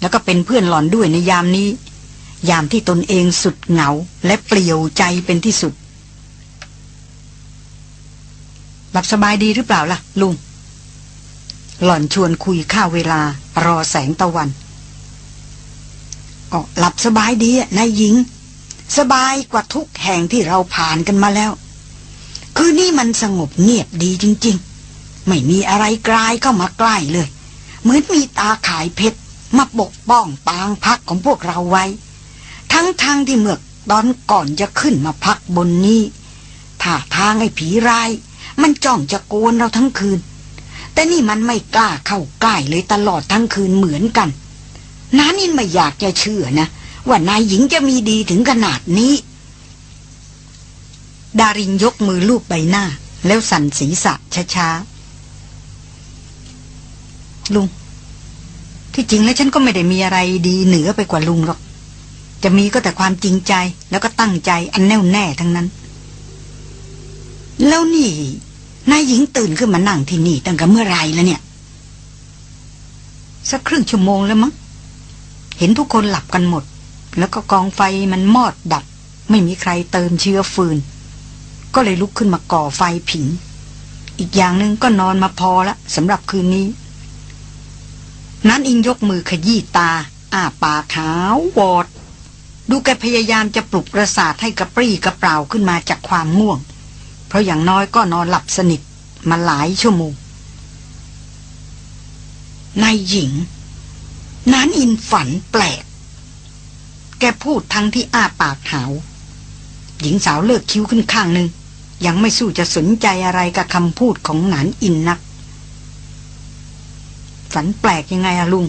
แล้วก็เป็นเพื่อนหล่อนด้วยในยามนี้ ยามที่ตนเองสุดเหงาและเปลี่ยวใจเป็นที่สุดหลับสบายดีหรือเปล่าล่ะ ลุง หล่อนชวนคุยข้าวเวลารอแสงตะวันก็หลับสบายดีอะนายหญิง สบายกว่าทุกแห่งที่เราผ่านกันมาแล้ว คือนี่มันสงบเงียบดีจริง ๆ ไม่มีอะไรกลายเข้ามาใกล้เลย เหมือนมีตาขายเพชรมาปกป้องปางพักของพวกเราไว้ ทั้งทางที่เมื่อตอนก่อนจะขึ้นมาพักบนนี้ท่าทางไอ้ผีร้าย มันจ้องจะโกนเราทั้งคืน แต่นี่มันไม่กล้าเข้าใกล้เลยตลอดทั้งคืนเหมือนกันน้านินไม่อยากจะเชื่อนะ ว่านายหญิงจะมีดีถึงขนาดนี้ ดารินยกมือลูบใบหน้า แล้วสั่นศีรษะช้าๆลุง ที่จริงแล้วฉันก็ไม่ได้มีอะไรดีเหนือไปกว่าลุงหรอก จะมีก็แต่ความจริงใจแล้วก็ตั้งใจอันแน่วแน่ทั้งนั้น แล้วนี่นายหญิงตื่นขึ้นมานั่งที่นี่ตั้งแต่เมื่อไรแล้วเนี่ย สักครึ่งชั่วโมงแล้วมั้งเห็นทุกคนหลับกันหมด แล้วก็กองไฟมันมอดดับ ไม่มีใครเติมเชื้อฟืน ก็เลยลุกขึ้นมาก่อไฟผิง อีกอย่างหนึ่งก็นอนมาพอละสำหรับคืนนี้ นั้นอิงยกมือขยี้ตา อ้าปากขาววอด ดูแกพยายามจะปลุกประสาทให้กระปรี้กระเปร่าขึ้นมาจากความง่วง เพราะอย่างน้อยก็นอนหลับสนิทมาหลายชั่วโมง นายหญิง นานอินฝันแปลก แกพูดทั้งที่อ้าปากหาว หญิงสาวเลิกคิ้วขึ้นข้างหนึ่ง ยังไม่สู้จะสนใจอะไรกับคำพูดของนานอินนัก ฝันแปลกยังไงอะลุง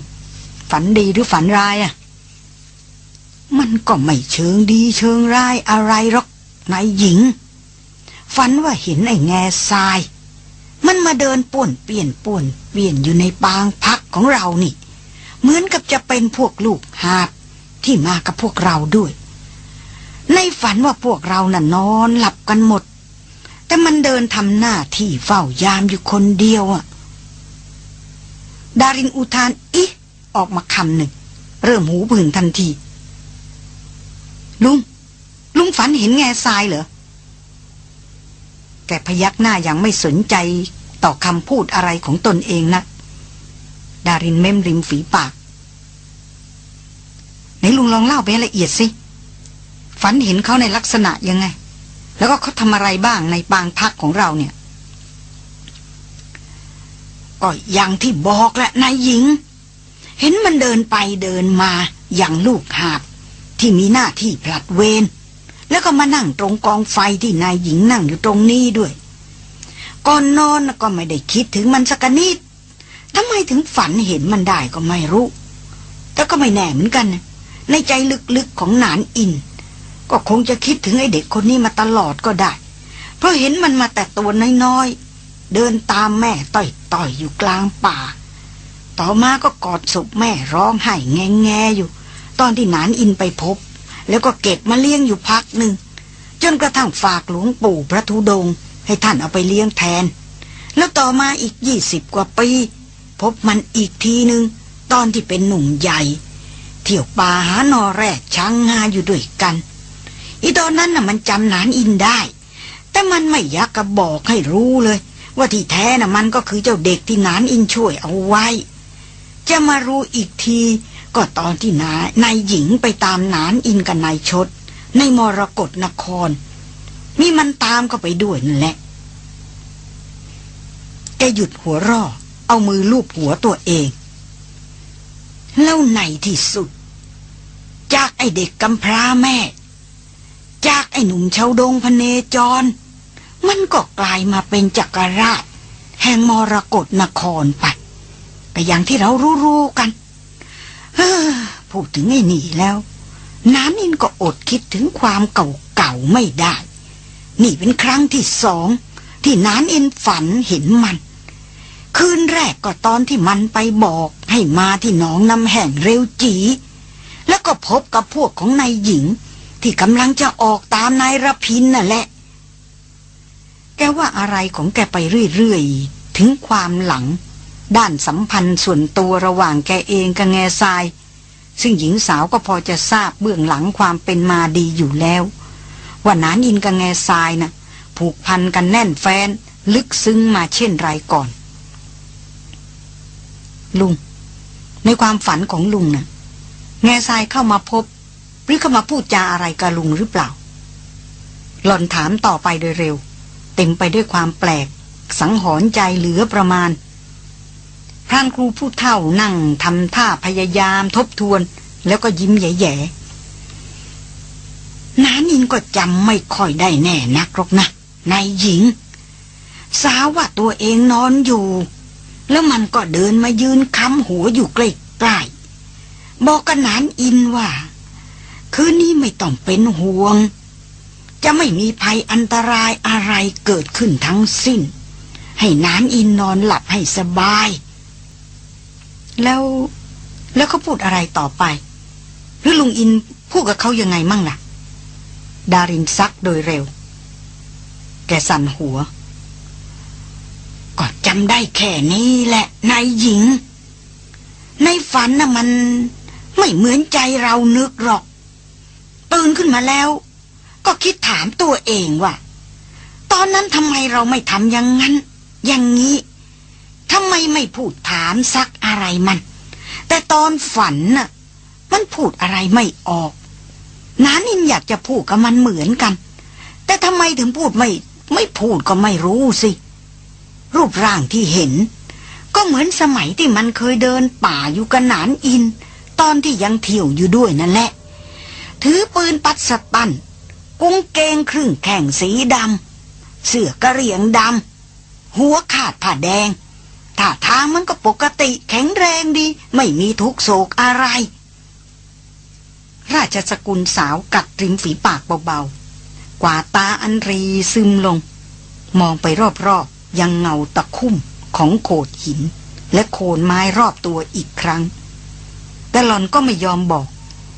ฝันดีหรือฝันร้ายอะ มันก็ไม่เชิงดีเชิงร้ายอะไรหรอกนายหญิง ฝันว่าเห็นไอ้แง่ทราย มันมาเดินป่วนเปลี่ยนป่วนเปลี่ยนอยู่ในปางพักของเรานี่ เหมือนกับจะเป็นพวกลูกหาบที่มากับพวกเราด้วย ในฝันว่าพวกเราน่ะนอนหลับกันหมด แต่มันเดินทำหน้าที่เฝ้ายามอยู่คนเดียวอะดารินอุทานอิออกมาคำหนึ่ง เริ่มหูผื่นทันที ลุง ลุงฝันเห็นแง่ทรายเหรอ แกพยักหน้าอย่างไม่สนใจต่อคำพูดอะไรของตนเองนะ ดารินเม้มริมฝีปาก ไหนลุงลองเล่าไปละเอียดสิ ฝันเห็นเขาในลักษณะยังไง แล้วก็เขาทำอะไรบ้างในปางพักของเราเนี่ยก็อย่างที่บอกแหละนายหญิง เห็นมันเดินไปเดินมาอย่างลูกหาบ ที่มีหน้าที่ผลัดเวรแล้วก็มานั่งตรงกองไฟที่นายหญิงนั่งอยู่ตรงนี้ด้วย ก่อนนอนก็ไม่ได้คิดถึงมันสักนิดทำไมถึงฝันเห็นมันได้ก็ไม่รู้ แต่ก็ไม่แน่เหมือนกันในใจลึกๆของนานอิน ก็คงจะคิดถึงไอ้เด็กคนนี้มาตลอดก็ได้ เพราะเห็นมันมาแต่ตัวน้อยๆ เดินตามแม่ต่อยๆอยู่กลางป่า ต่อมาก็กอดศพแม่ร้องไห้แงๆอยู่ ตอนที่นานอินไปพบ แล้วก็เก็บมาเลี้ยงอยู่พักหนึ่ง จนกระทั่งฝากหลวงปู่พระธุดง ให้ท่านเอาไปเลี้ยงแทน แล้วต่อมาอีกยี่สิบกว่าปี พบมันอีกทีหนึ่งตอนที่เป็นหนุ่มใหญ่ เที่ยวป่าหานอแรกช้างงาอยู่ด้วยกัน อีตอนนั้นน่ะมันจำนานอินได้ แต่มันไม่อยากกระบอกให้รู้เลย ว่าที่แท้น่ะมันก็คือเจ้าเด็กที่นานอินช่วยเอาไว้ จะมารู้อีกที ก็ตอนที่นานายหญิงไปตามนานอินกับนายชด ในมรกรนครมีมันตามก็ไปด้วยนั่นแหละ แกหยุดหัวรอเอามือลูบหัวตัวเอง แล้วในที่สุด จากไอเด็กกำพร้าแม่ จากไอหนุ่มชาวดงพเนจร มันก็กลายมาเป็นจักรราช แห่งมรกรนครไปก็อย่างที่เรารู้ๆกัน พูดถึงไอ้นี่แล้ว น้านินก็อดคิดถึงความเก่าๆไม่ได้ นี่เป็นครั้งที่สอง ที่นานอินฝันเห็นมัน คืนแรกก็ตอนที่มันไปบอกให้มาที่หนองน้ำแห่งเร็วจี แล้วก็พบกับพวกของนายหญิง ที่กำลังจะออกตามนายรพินน่ะแหละ แกว่าอะไรของแกไปเรื่อยๆ ถึงความหลัง ด้านสัมพันธ์ส่วนตัวระหว่างแกเองกับแง่ทราย ซึ่งหญิงสาวก็พอจะทราบเบื้องหลังความเป็นมาดีอยู่แล้ว ว่านานอินกับแง่ทรายนะ่ะ ผูกพันกันแน่นแฟนลึกซึ้งมาเช่นไรก่อน ลุง ในความฝันของลุงนะ่ะ แง่ทรายเข้ามาพบ หรือเข้ามาพูดจาอะไรกับลุงหรือเปล่า หล่อนถามต่อไปโดยเร็ว เต็มไปด้วยความแปลก สังหรณ์ใจเหลือประมาณ พรานครูผู้เฒ่านั่งทำท่าพยายามทบทวน แล้วก็ยิ้มแย่ๆนานินก็จำไม่ค่อยได้แน่นักหรอกนะนายหญิง สาวว่าตัวเองนอนอยู่ แล้วมันก็เดินมายืนค้ำหัวอยู่ใกล้ๆบอกกันนานอินว่า คืนนี้ไม่ต้องเป็นห่วง จะไม่มีภัยอันตรายอะไรเกิดขึ้นทั้งสิ้น ให้นานอินนอนหลับให้สบาย แล้วแล้วเขาพูดอะไรต่อไป หรือลุงอินพูดกับเขายังไงมั่งล่ะ ดารินซักโดยเร็ว แกสั่นหัว ก็จำได้แค่นี้แหละ นายหญิง ในฝันน่ะมันไม่เหมือนใจเรานึกหรอก ตื่นขึ้นมาแล้ว ก็คิดถามตัวเองว่า ตอนนั้นทำไมเราไม่ทำอย่างนั้น อย่างนี้ ทำไมไม่พูดถามซักอะไรมัน แต่ตอนฝันน่ะ มันพูดอะไรไม่ออกนานินอยากจะพูดกับมันเหมือนกัน แต่ทำไมถึงพูดไม่ ไม่พูดก็ไม่รู้สิ รูปร่างที่เห็น ก็เหมือนสมัยที่มันเคยเดินป่าอยู่กับนานอิน ตอนที่ยังเที่ยวอยู่ด้วยนั่นแหละ ถือปืนปัดสตันกุ้งเกงครึ่งแข่งสีดำเสื้อกระเหรียงดำหัวขาดผ้าแดง ท่าทางมันก็ปกติแข็งแรงดี ไม่มีทุกโศกอะไร ราชสกุลสาวกัดริมฝีปากเบาๆ กว่าตาอันรีซึมลง มองไปรอบๆ ยังเงาตะคุ่มของโขดหิน และโคนไม้รอบตัวอีกครั้ง แต่หล่อนก็ไม่ยอมบอก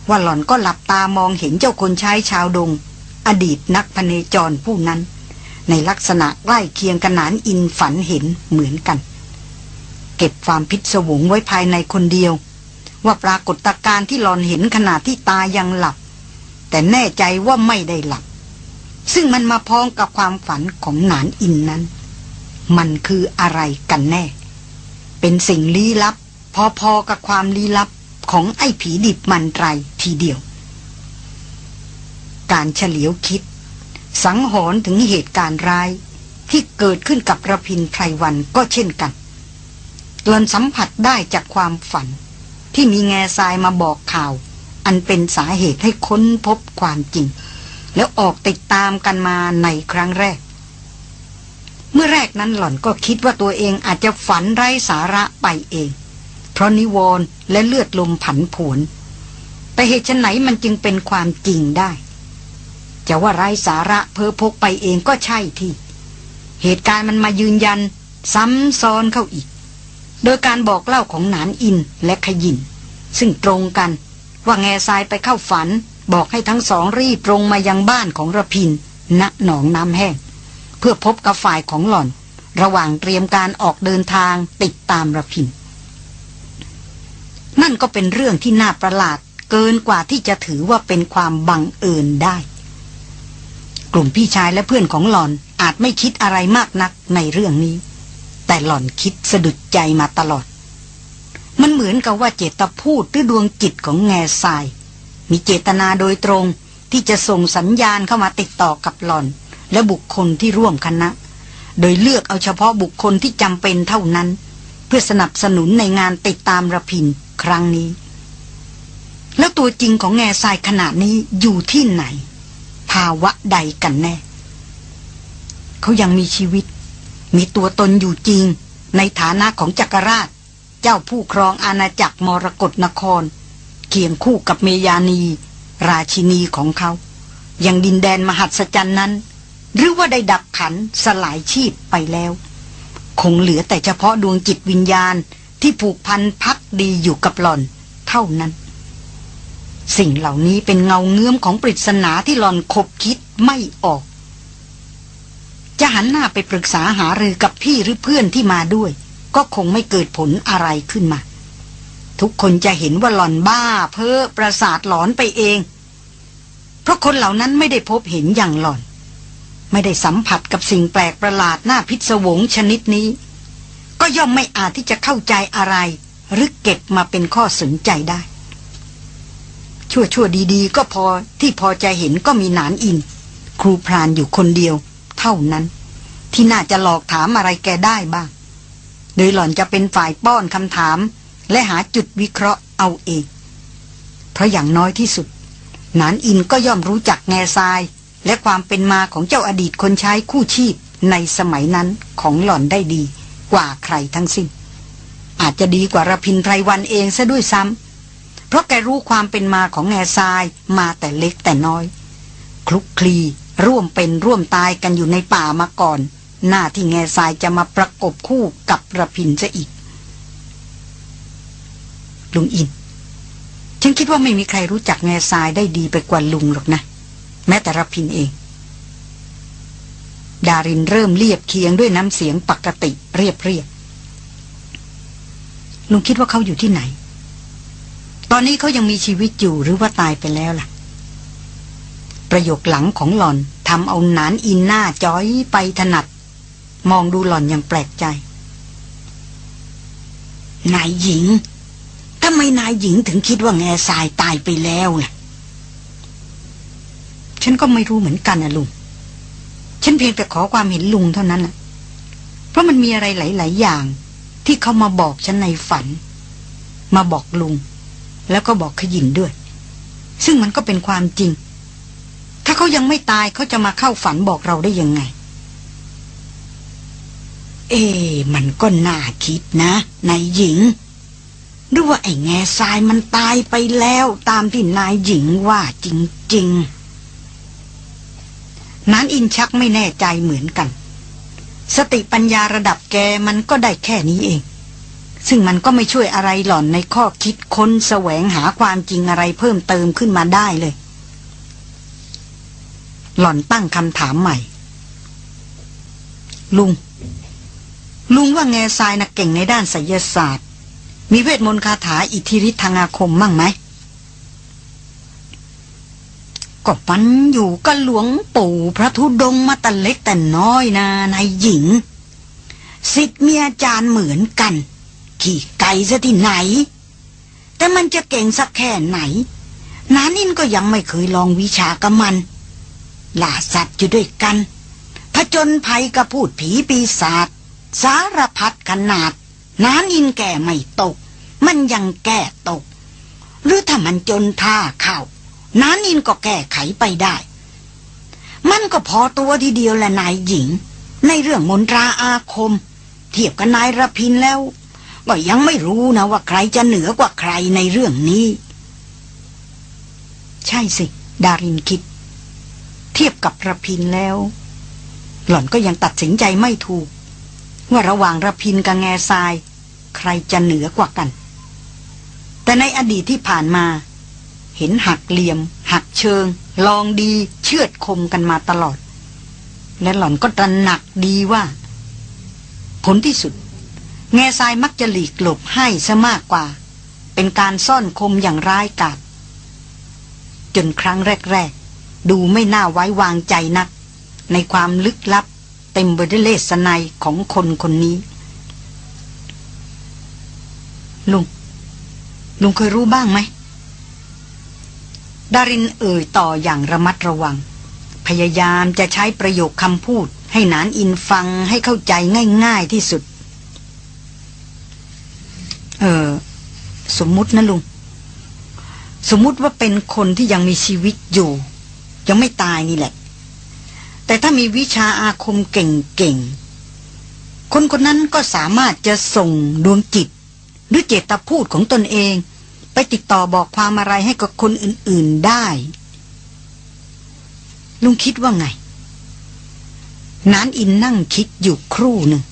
ว่าหล่อนก็หลับตามองเห็นเจ้าคนใช้ชาวดง อดีตนักพเนจรผู้นั้น ในลักษณะใกล้เคียงกันนานอินฝันเห็นเหมือนกัน เก็บความพิศวงไว้ภายในคนเดียว ว่าปรากฏการณ์ที่หลอนเห็นขณะที่ตายังหลับ แต่แน่ใจว่าไม่ได้หลับ ซึ่งมันมาพ้องกับความฝันของหนานอินนั้น มันคืออะไรกันแน่ เป็นสิ่งลี้ลับ พอๆกับความลี้ลับของไอ้ผีดิบมันไรทีเดียว การเฉลียวคิด สังหรณ์ถึงเหตุการณ์ร้ายที่เกิดขึ้นกับระพินไพรวันก็เช่นกัน หลอนสัมผัสได้จากความฝัน ที่มีแง่ทรายมาบอกข่าว อันเป็นสาเหตุให้ค้นพบความจริง แล้วออกติดตามกันมาในครั้งแรก เมื่อแรกนั้นหล่อนก็คิดว่าตัวเองอาจจะฝันไร้สาระไปเอง เพราะนิวรณ์และเลือดลมผันผวน แต่เหตุไฉนมันจึงเป็นความจริงได้จะว่าไร้สาระเพ้อพกไปเองก็ใช่ที่ เหตุการณ์มันมายืนยัน ซ้ำซ้อนเข้าอีก โดยการบอกเล่าของหนานอินและขยิน ซึ่งตรงกัน ว่าแง่ทรายไปเข้าฝัน บอกให้ทั้งสองรีบตรงมายังบ้านของระพินณหนองน้ำแห้ง เพื่อพบกับฝ่ายของหล่อน ระหว่างเตรียมการออกเดินทางติดตามระพิน นั่นก็เป็นเรื่องที่น่าประหลาดเกินกว่าที่จะถือว่าเป็นความบังเอิญได้ กลุ่มพี่ชายและเพื่อนของหล่อนอาจไม่คิดอะไรมากนักในเรื่องนี้ แต่หล่อนคิดสะดุดใจมาตลอด มันเหมือนกับว่าเจตพูดหรือดวงจิตของแง่ทราย มีเจตนาโดยตรงที่จะส่งสัญญาณเข้ามาติดต่อกับหล่อน และบุคคลที่ร่วมคณะ โดยเลือกเอาเฉพาะบุคคลที่จำเป็นเท่านั้น เพื่อสนับสนุนในงานติดตามระพินครั้งนี้ แล้วตัวจริงของแง่ทรายขนาดนี้อยู่ที่ไหน ภาวะใดกันแน่ เขายังมีชีวิต มีตัวตนอยู่จริง ในฐานะของจักรราช เจ้าผู้ครองอาณาจักรมรกรนคร เคียงคู่กับเมยานี ราชินีของเขายังดินแดนมหัศจรรย์นั้น หรือว่าได้ดับขันสลายชีพไปแล้ว คงเหลือแต่เฉพาะดวงจิตวิญญาณที่ผูกพันพักดีอยู่กับหล่อน เท่านั้น สิ่งเหล่านี้เป็นเงาเงื้อมของปริศนาที่หล่อนคบคิดไม่ออก จะหันหน้าไปปรึกษาหารือกับพี่หรือเพื่อนที่มาด้วย ก็คงไม่เกิดผลอะไรขึ้นมา ทุกคนจะเห็นว่าหล่อนบ้า เพ้อประสาทหลอนไปเอง เพราะคนเหล่านั้นไม่ได้พบเห็นอย่างหล่อน ไม่ได้สัมผัสกับสิ่งแปลกประหลาดหน้าพิศวงชนิดนี้ ก็ย่อมไม่อาจที่จะเข้าใจอะไร หรือเก็บมาเป็นข้อสนใจได้ ชั่วชั่วดีๆ ก็พอที่พอจะเห็นก็มีหนานอิน ครูพรานอยู่คนเดียว เท่านั้น ที่น่าจะหลอกถามอะไรแกได้บ้าง โดยหล่อนจะเป็นฝ่ายป้อนคำถาม และหาจุดวิเคราะห์เอาเอง เพราะอย่างน้อยที่สุด นานอินก็ย่อมรู้จักแง่ทราย และความเป็นมาของเจ้าอดีตคนใช้คู่ชีพในสมัยนั้นของหล่อนได้ดีกว่าใครทั้งสิ้น อาจจะดีกว่าระพินไพรวันเองซะด้วยซ้ำเพราะแกรู้ความเป็นมาของแง่ทรายมาแต่เล็กแต่น้อย คลุกคลี ร่วมเป็นร่วมตายกันอยู่ในป่ามาก่อน หน้าที่แง่ทรายจะมาประกบคู่กับระพินซะอีก ลุงอิน ฉันคิดว่าไม่มีใครรู้จักแง่ทรายได้ดีไปกว่าลุงหรอกนะ แม้แต่ระพินเอง ดารินเริ่มเรียบเคียงด้วยน้ำเสียงปกติเรียบเรียบลุงคิดว่าเขาอยู่ที่ไหน ตอนนี้เขายังมีชีวิตอยู่หรือว่าตายไปแล้วล่ะ ประโยคหลังของหล่อนทำเอานานอินหน้าจ้อยไปถนัด มองดูหล่อนอย่างแปลกใจ นายหญิงทำไมนายหญิงถึงคิดว่าแง่ทรายตายไปแล้วล่ะ ฉันก็ไม่รู้เหมือนกันนะลุง ฉันเพียงแต่ขอความเห็นลุงเท่านั้นแหละเพราะมันมีอะไรหลาย ๆ อย่าง ที่เขามาบอกฉันในฝัน มาบอกลุง แล้วก็บอกขยินด้วย ซึ่งมันก็เป็นความจริง ถ้าเขายังไม่ตายเขาจะมาเข้าฝันบอกเราได้ยังไง เอ๊มันก็น่าคิดนะนายหญิงหรือว่าไอ้แง่ทรายมันตายไปแล้วตามที่นายหญิงว่าจริง ๆนานอินชักไม่แน่ใจเหมือนกัน สติปัญญาระดับแกมันก็ได้แค่นี้เอง ซึ่งมันก็ไม่ช่วยอะไรหล่อนในข้อคิดค้นแสวงหาความจริงอะไรเพิ่มเติมขึ้นมาได้เลย หล่อนตั้งคำถามใหม่ ลุง ลุงว่าแง่ทรายนะเก่งในด้านไสยศาสตร์ มีเวทมนต์คาถาอิทธิฤทธิ์ทางอาคมมั่งไหมก็มันอยู่กับหลวงปู่พระธุดงค์มาแต่เล็กแต่น้อยนะนายหญิงสิทธิ์มีอาจารย์เหมือนกัน ขี่ไก่ซะที่ไหน แต่มันจะเก่งสักแค่ไหน นานินก็ยังไม่เคยลองวิชากับมัน ล่าสัตว์อยู่ด้วยกันผจญภัยกับพูดผีปีศาจสารพัดขนาดนานินแก่ไม่ตก มันยังแก้ตก หรือถ้ามันจนท่าเข้านานินก็แก้ไขไปได้ มันก็พอตัวทีเดียวแหละนายหญิง ในเรื่องมนตราอาคม เทียบกับนายระพินแล้วก็ยังไม่รู้นะว่าใครจะเหนือกว่าใครในเรื่องนี้ ใช่สิ ดารินคิด เทียบกับระพินแล้ว หล่อนก็ยังตัดสินใจไม่ถูก ว่าระหว่างระพินกับแง่ทราย ใครจะเหนือกว่ากัน แต่ในอดีตที่ผ่านมา เห็นหักเหลี่ยม หักเชิง ลองดีเชือดคมกันมาตลอด และหล่อนก็ตระหนักดีว่า ผลที่สุด แง่ทรายมักจะหลีกหลบให้ซะมากกว่า เป็นการซ่อนคมอย่างร้ายกาจจนครั้งแรก ดูไม่น่าไว้วางใจนัก ในความลึกลับ เต็มไปด้วยเลสไนของคนคนนี้ ลุง ลุงเคยรู้บ้างไหมดารินเอ่ยต่ออย่างระมัดระวัง พยายามจะใช้ประโยคคำพูด ให้นานอินฟังให้เข้าใจง่าย ๆที่สุด เออ สมมุตินะลุง สมมุติว่าเป็นคนที่ยังมีชีวิตอยู่ ยังไม่ตายนี่แหละ แต่ถ้ามีวิชาอาคมเก่งๆ คนคนนั้นก็สามารถจะส่งดวงจิต หรือเจตพูดของตนเอง ไปติดต่อบอกความอะไรให้กับคนอื่นๆได้ ลุงคิดว่าไง นานอินนั่งคิดอยู่ครู่หนึ่ง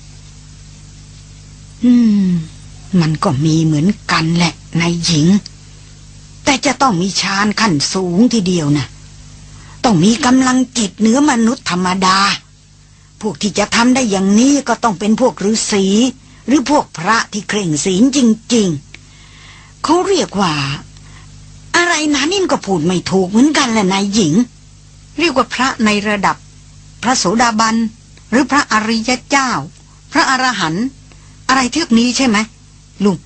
อืม มันก็มีเหมือนกันแหละนายหญิง แต่จะต้องมีฌานขั้นสูงทีเดียวนะ ต้องมีกำลังจิตเหนือมนุษย์ธรรมดา พวกที่จะทำได้อย่างนี้ก็ต้องเป็นพวกฤาษีหรือพวกพระที่เคร่งศีลจริง ๆ เขาเรียกว่า อะไรนะนิ่นก็พูดไม่ถูกเหมือนกันแหละนายหญิง เรียกว่าพระในระดับ พระโสดาบัน หรือพระอริยเจ้า พระอรหันต์อะไรเทือกนี้ใช่ไหมลุง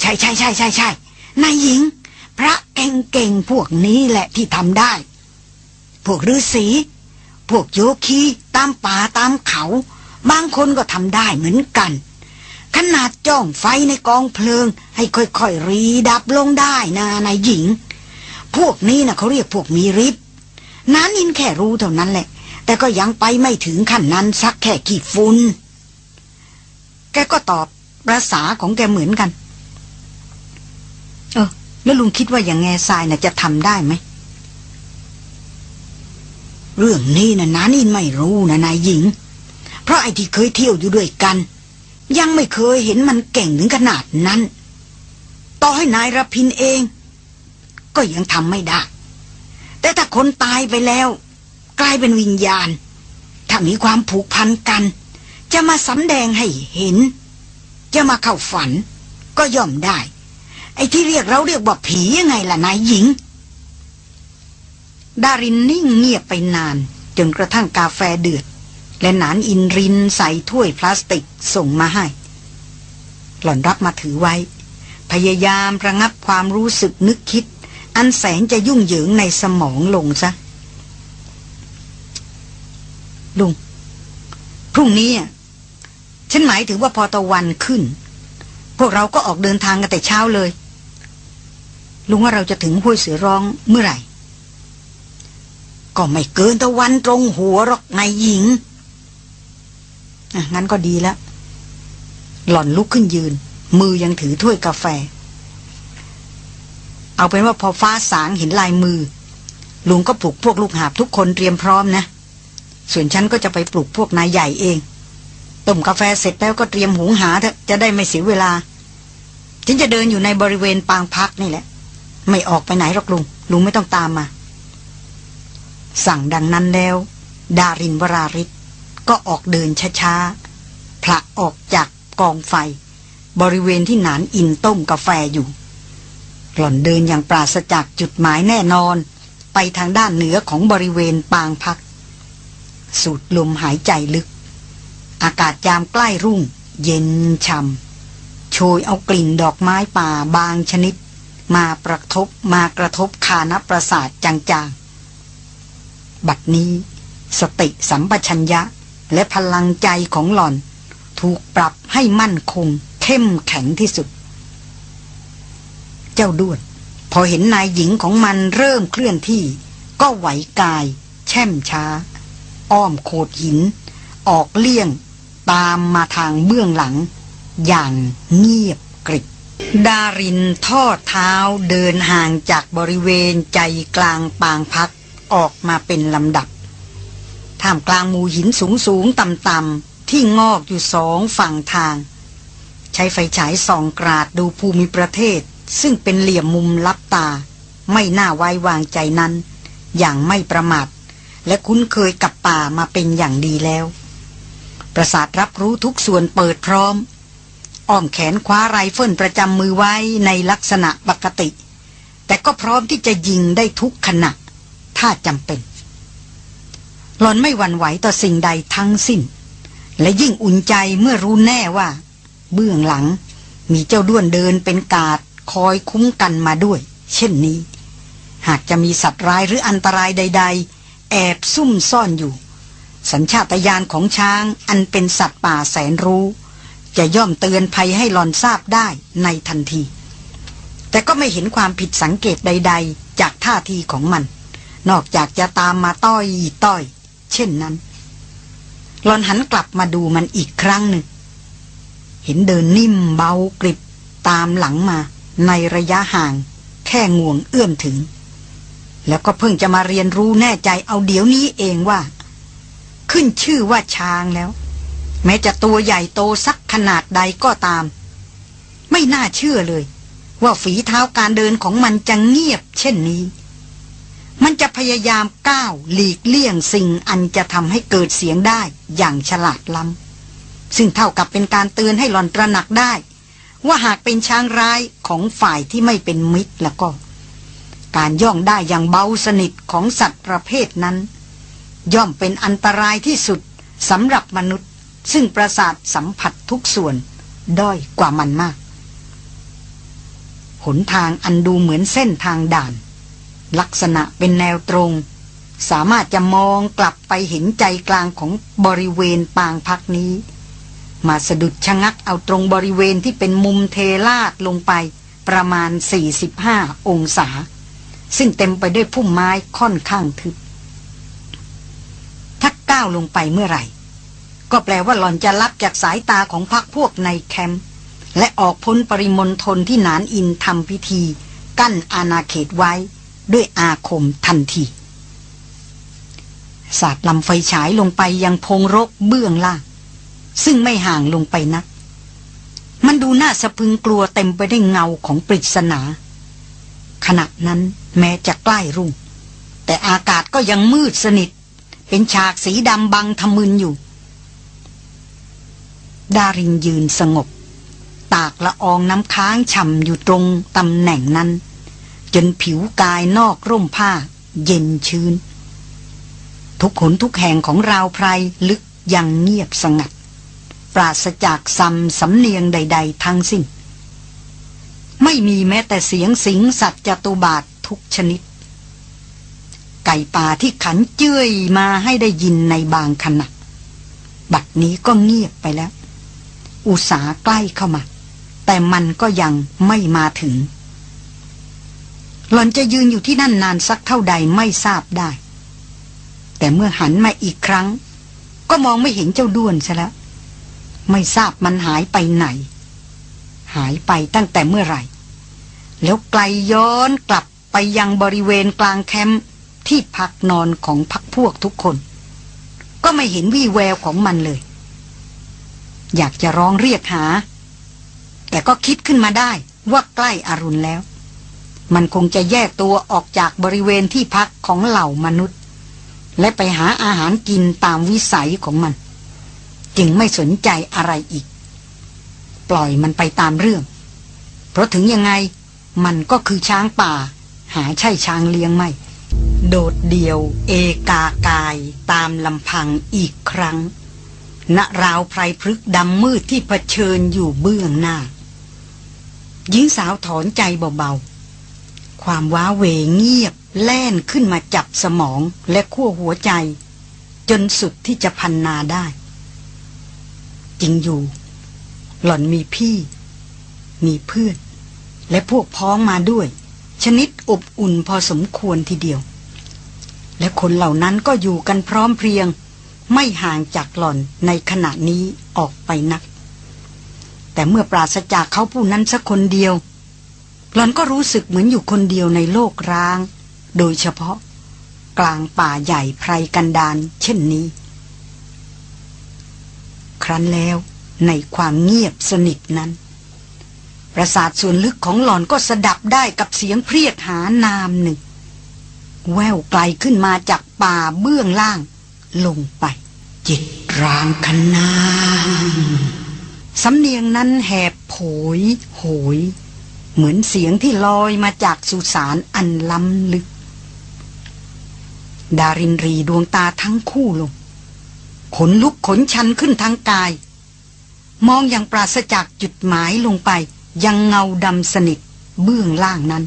ใช่ใช่ใช่ใช่ใช่นายหญิง พระเก่งๆพวกนี้แหละที่ทำได้ พวกฤาษีพวกโยคีตามป่าตามเขา บางคนก็ทำได้เหมือนกัน ขนาดจ้องไฟในกองเพลิง ให้ค่อยๆรีดับลงได้นะนายหญิง พวกนี้นะเขาเรียกพวกมีฤทธิ์นั้นอินแค่รู้เท่านั้นแหละ แต่ก็ยังไปไม่ถึงขั้นนั้นสักแค่ขีดฟุนแกก็ตอบภาษาของแกเหมือนกัน เออ แล้วลุงคิดว่าอย่างแง่ทรายน่ะจะทำได้ไหม เรื่องนี้นะนานินไม่รู้นะนายหญิง เพราะไอ้ที่เคยเที่ยวอยู่ด้วยกัน ยังไม่เคยเห็นมันเก่งถึงขนาดนั้น ต่อให้นายรพินเอง ก็ยังทำไม่ได้ แต่ถ้าคนตายไปแล้ว กลายเป็นวิญญาณ ถ้ามีความผูกพันกัน จะมาสำแดงให้เห็น จะมาเข้าฝัน ก็ย่อมได้ ไอ้ที่เรียกเราเรียกว่าผียังไงล่ะนายหญิง ดารินนิ่งเงียบไปนาน จนกระทั่งกาแฟเดือด และหนานอินรินใส่ถ้วยพลาสติกส่งมาให้ หล่อนรับมาถือไว้ พยายามระงับความรู้สึกนึกคิด อันแสนจะยุ่งเหยิงในสมองลงซะ ลุง พรุ่งนี้ฉันหมายถึงว่าพอตะวันขึ้น พวกเราก็ออกเดินทางกันแต่เช้าเลย ลุงว่าเราจะถึงห้วยเสือร้องเมื่อไหร่ ก็ไม่เกินตะวันตรงหัวหรอกนายหญิงงั้นก็ดีแล้ว หล่อนลุกขึ้นยืน มือยังถือถ้วยกาแฟ เอาเป็นว่าพอฟ้าสางเห็นลายมือ ลุงก็ปลุกพวกลูกหาบทุกคนเตรียมพร้อมนะ ส่วนฉันก็จะไปปลุกพวกนายใหญ่เอง ต้มกาแฟเสร็จแล้วก็เตรียมหุงหาเถอะจะได้ไม่เสียเวลา ฉันจะเดินอยู่ในบริเวณปางพักนี่แหละ ไม่ออกไปไหนหรอกลุง ลุงไม่ต้องตามมา สั่งดังนั้นแล้ว ดารินวราริศก็ออกเดินช้าๆผละออกจากกองไฟ บริเวณที่หนานอินต้มกาแฟอยู่ หล่อนเดินอย่างปราศจากจุดหมายแน่นอน ไปทางด้านเหนือของบริเวณปางพัก สูดลมหายใจลึก อากาศยามใกล้รุ่ง เย็นช่ำโชยเอากลิ่นดอกไม้ป่าบางชนิด มาประทบมากระทบคานประสาทจางๆ บัดนี้ สติสัมปชัญญะและพลังใจของหล่อน ถูกปรับให้มั่นคง เข้มแข็งที่สุด เจ้าด้วนพอเห็นนายหญิงของมันเริ่มเคลื่อนที่ ก็ไหวกาย แช่มช้า อ้อมโขดหิน ออกเลี่ยง ตามมาทางเบื้องหลัง อย่างเงียบกริบดารินทอดเท้าเดินห่างจากบริเวณใจกลางปางพัก ออกมาเป็นลำดับ ท่ามกลางหมู่หินสูงสูงต่ำต่ำที่งอกอยู่สองฝั่งทาง ใช้ไฟฉายส่องกราดดูภูมิประเทศ ซึ่งเป็นเหลี่ยมมุมลับตา ไม่น่าไว้วางใจนั้น อย่างไม่ประมาท และคุ้นเคยกับป่ามาเป็นอย่างดีแล้วประสาทรับรู้ทุกส่วนเปิดพร้อม อ้อมแขนคว้าไรเฟิลประจำมือไว้ในลักษณะปกติ แต่ก็พร้อมที่จะยิงได้ทุกขณะ ถ้าจำเป็น หลอนไม่หวั่นไหวต่อสิ่งใดทั้งสิ้น และยิ่งอุ่นใจเมื่อรู้แน่ว่า เบื้องหลังมีเจ้าด้วนเดินเป็นกาดคอยคุ้มกันมาด้วย เช่นนี้ หากจะมีสัตว์ร้ายหรืออันตรายใด ๆ แอบซุ่มซ่อนอยู่ สัญชาตญาณของช้างอันเป็นสัตว์ป่าแสนรู้ จะย่อมเตือนภัยให้หลอนทราบได้ในทันที แต่ก็ไม่เห็นความผิดสังเกตใด ๆ จากท่าทีของมัน นอกจากจะตามมาต้อยต้อย เช่นนั้นหลอนหันกลับมาดูมันอีกครั้งหนึ่ง เห็นเดินนิ่มเบากริบตามหลังมาในระยะห่าง แค่งวงเอื้อมถึง แล้วก็เพิ่งจะมาเรียนรู้แน่ใจเอาเดี๋ยวนี้เองว่า ขึ้นชื่อว่าช้างแล้ว แม้จะตัวใหญ่โตสักขนาดใดก็ตาม ไม่น่าเชื่อเลย ว่าฝีเท้าการเดินของมันจะเงียบเช่นนี้ มันจะพยายามก้าวหลีกเลี่ยงสิ่งอันจะทำให้เกิดเสียงได้อย่างฉลาดล้ำซึ่งเท่ากับเป็นการเตือนให้หลอนตระหนักได้ ว่าหากเป็นช้างร้ายของฝ่ายที่ไม่เป็นมิตรแล้วก็ การย่องได้อย่างเบาสนิทของสัตว์ประเภทนั้น ย่อมเป็นอันตรายที่สุดสำหรับมนุษย์ ซึ่งประสาทสัมผัสทุกส่วนด้อยกว่ามันมาก หนทางอันดูเหมือนเส้นทางด่าน ลักษณะเป็นแนวตรง สามารถจะมองกลับไปเห็นใจกลางของบริเวณปางพักนี้ มาสะดุดชะงักเอาตรงบริเวณที่เป็นมุมเทลาดลงไปประมาณ 45 องศา ซึ่งเต็มไปด้วยพุ่มไม้ค่อนข้างทึบถ้าก้าวลงไปเมื่อไหร่ ก็แปลว่าหล่อนจะลับจากสายตาของพักพวกในแคมป์และออกพ้นปริมณฑลที่นานอินทำพิธี กั้นอาณาเขตไว้ ด้วยอาคมทันทีสาดลำไฟฉายลงไปยังพงรกเบื้องล่าง ซึ่งไม่ห่างลงไปนัก มันดูน่าสะพึงกลัวเต็มไปได้วยเงาของปริศนา ขณะนั้นแม้จะใกล้รุ่ง แต่อากาศก็ยังมืดสนิท เป็นฉากสีดำบังทะมึนอยู่ ดารินยืนสงบ ตากละอองน้ำค้างฉ่ำอยู่ตรงตำแหน่งนั้น จนผิวกายนอกร่มผ้า เย็นชื้น ทุกขนทุกแห่งของราวไพรลึกยังเงียบสงัด ปราศจากซ้ำสำเนียงใด ๆ ทั้งสิ้น ไม่มีแม้แต่เสียงสิงสัตว์จตุบาททุกชนิด ไก่ป่าที่ขันเจื้อยมาให้ได้ยินในบางขณะ บัดนี้ก็เงียบไปแล้ว อุตสาใกล้เข้ามา แต่มันก็ยังไม่มาถึง หล่อนจะยืนอยู่ที่นั่นนานสักเท่าใดไม่ทราบได้ แต่เมื่อหันมาอีกครั้ง ก็มองไม่เห็นเจ้าด้วนซะแล้ว ไม่ทราบมันหายไปไหน หายไปตั้งแต่เมื่อไหร่ แล้วไกลย้อนกลับไปยังบริเวณกลางแคมป์ที่พักนอนของพักพวกทุกคน ก็ไม่เห็นวี่แววของมันเลย อยากจะร้องเรียกหา แต่ก็คิดขึ้นมาได้ว่าใกล้อรุณแล้ว มันคงจะแยกตัวออกจากบริเวณที่พักของเหล่ามนุษย์ และไปหาอาหารกินตามวิสัยของมัน จึงไม่สนใจอะไรอีก ปล่อยมันไปตามเรื่อง เพราะถึงยังไงมันก็คือช้างป่า หาใช่ช้างเลี้ยงไม่ โดดเดี่ยว เอกากายตามลำพังอีกครั้งณราวไพรพฤกดำมืดที่เผชิญอยู่เบื้องหน้าหญิงสาวถอนใจเบาๆ ความว้าเหวเงียบ แล่นขึ้นมาจับสมองและขั้วหัวใจ จนสุดที่จะพันนาได้ จริงอยู่ หล่อนมีพี่ มีเพื่อน และพวกพ้องมาด้วย ชนิดอบอุ่นพอสมควรทีเดียว และคนเหล่านั้นก็อยู่กันพร้อมเพรียง ไม่ห่างจากหล่อนในขณะนี้ออกไปนัก แต่เมื่อปราศจากเขาผู้นั้นสักคนเดียว หล่อนก็รู้สึกเหมือนอยู่คนเดียวในโลกร้าง โดยเฉพาะ กลางป่าใหญ่ไพรกันดารเช่นนี้ ครั้นแล้วในความเงียบสนิทนั้น ประสาทส่วนลึกของหล่อนก็สดับได้กับเสียงเพรียดหานามหนึ่ง แววไกลขึ้นมาจากป่าเบื้องล่าง ลงไป จิตรางคนางสำเนียงนั้นแหบโผยโหย เหมือนเสียงที่ลอยมาจากสุสานอันล้ำลึก ดารินรีดวงตาทั้งคู่ลง ขนลุกขนชันขึ้นทั้งกาย มองอย่างปราศจากจุดหมายลงไป ยังเงาดำสนิทเบื้องล่างนั้น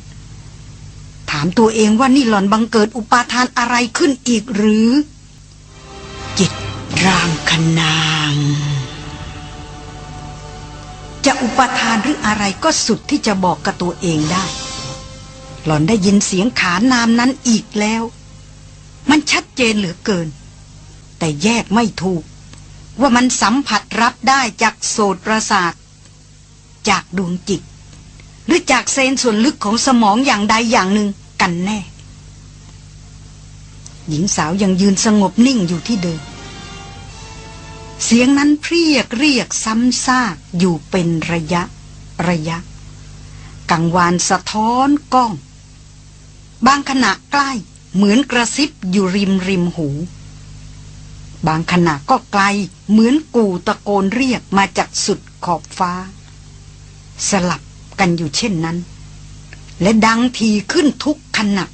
ถามตัวเองว่านี่หล่อนบังเกิดอุปาทานอะไรขึ้นอีกหรือ จิตรางคนาง จะอุปทานหรืออะไรก็สุดที่จะบอกกับตัวเองได้ หล่อนได้ยินเสียงขานนามนั้นอีกแล้ว มันชัดเจนเหลือเกิน แต่แยกไม่ถูก ว่ามันสัมผัสรับได้จากโสตประสาท จากดวงจิต หรือจากเซนส่วนลึกของสมองอย่างใดอย่างหนึ่งกันแน่ หญิงสาวยังยืนสงบนิ่งอยู่ที่เดิม เสียงนั้นเพรียกเรียกซ้ำซากอยู่เป็นระยะระยะ กังวานสะท้อนก้อง บางขณะใกล้เหมือนกระซิบอยู่ริมริมหู บางขณะก็ไกลเหมือนกูตะโกนเรียกมาจากสุดขอบฟ้า สลับกันอยู่เช่นนั้น และดังทีขึ้นทุกขณะ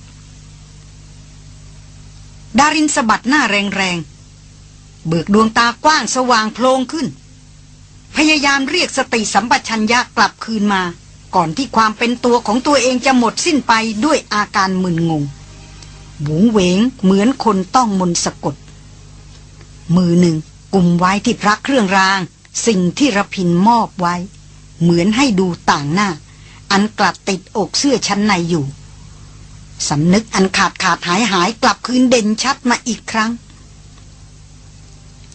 ดารินสะบัดหน้าแรง เบิกดวงตากว้างสว่างโพลงขึ้น พยายามเรียกสติสัมปชัญญะกลับคืนมา ก่อนที่ความเป็นตัวของตัวเองจะหมดสิ้นไปด้วยอาการมึนงงหวงเหวงเหมือนคนต้องมนสะกด มือหนึ่งกุมไว้ที่พระเครื่องราง สิ่งที่ระพินมอบไว้ เหมือนให้ดูต่างหน้า อันกลัดติดอกเสื้อชั้นในอยู่สำนึกอันขาดขาดหายหายกลับคืนเด่นชัดมาอีกครั้ง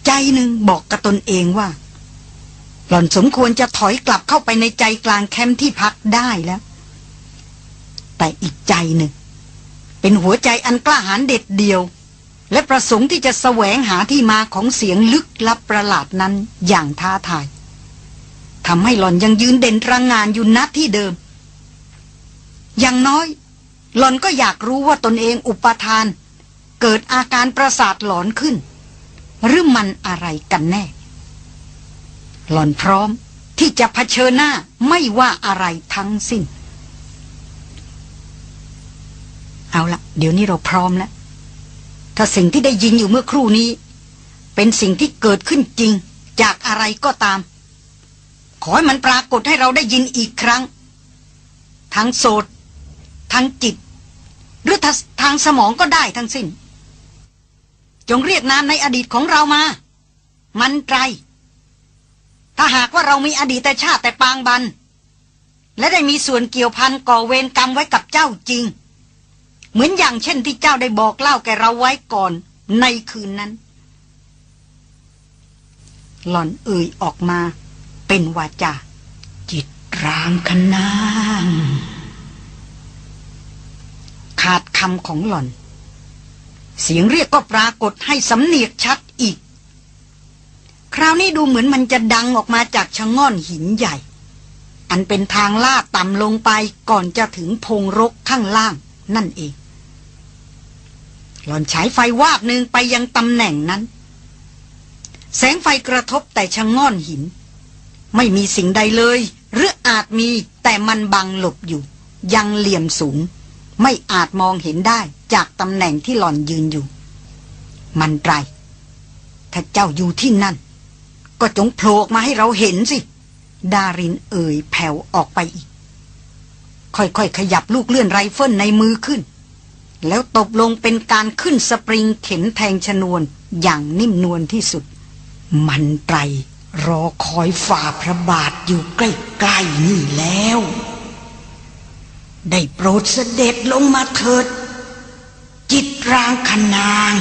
ใจหนึ่งบอกกับตนเองว่า หล่อนสมควรจะถอยกลับเข้าไปในใจกลางแคมป์ที่พักได้แล้ว แต่อีกใจหนึ่ง เป็นหัวใจอันกล้าหาญเด็ดเดียว และประสงค์ที่จะแสวงหาที่มาของเสียงลึกลับประหลาดนั้นอย่างท้าทายทำให้หล่อนยังยืนเด่นระงงานอยู่ณที่เดิม อย่างน้อย หล่อนก็อยากรู้ว่าตนเองอุปทาน เกิดอาการประสาทหลอนขึ้น หรือมันอะไรกันแน่ หล่อนพร้อมที่จะเผชิญหน้าไม่ว่าอะไรทั้งสิ้น เอาละเดี๋ยวนี้เราพร้อมแล้ว ถ้าสิ่งที่ได้ยินอยู่เมื่อครู่นี้ เป็นสิ่งที่เกิดขึ้นจริงจากอะไรก็ตาม ขอให้มันปรากฏให้เราได้ยินอีกครั้ง ทั้งโสดทั้งจิต หรือทางสมองก็ได้ทั้งสิ้น จงเรียกนามในอดีตของเรามา มันไตร ถ้าหากว่าเรามีอดีตแต่ชาติแต่ปางบัน และได้มีส่วนเกี่ยวพันก่อเวรกรรมไว้กับเจ้าจริง เหมือนอย่างเช่นที่เจ้าได้บอกเล่าแก่เราไว้ก่อนในคืนนั้น หล่อนเอ่ยออกมาเป็นวาจา จิตรางคนาง ขาดคำของหล่อน เสียงเรียกก็ปรากฏให้สำเนียกชัดอีก คราวนี้ดูเหมือนมันจะดังออกมาจากชะง่อนหินใหญ่ อันเป็นทางลาดต่ำลงไปก่อนจะถึงพงรกข้างล่างนั่นเอง หล่อนฉายไฟวาบหนึ่งไปยังตำแหน่งนั้น แสงไฟกระทบแต่ชะง่อนหิน ไม่มีสิ่งใดเลย หรืออาจมีแต่มันบังหลบอยู่ ยังเหลี่ยมสูง ไม่อาจมองเห็นได้จากตำแหน่งที่หล่อนยืนอยู่ มันไตร ถ้าเจ้าอยู่ที่นั่น ก็จงโผล่ออกมาให้เราเห็นสิ ดารินเอ่ยแผ่วออกไปอีก ค่อยๆขยับลูกเลื่อนไรเฟิลในมือขึ้น แล้วตบลงเป็นการขึ้นสปริงเข็นแทงชนวนอย่างนิ่มนวลที่สุด มันไตรรอคอยฝ่าพระบาทอยู่ใกล้ๆนี่แล้ว ได้โปรดเสด็จลงมาเถิด จิตรางคนาง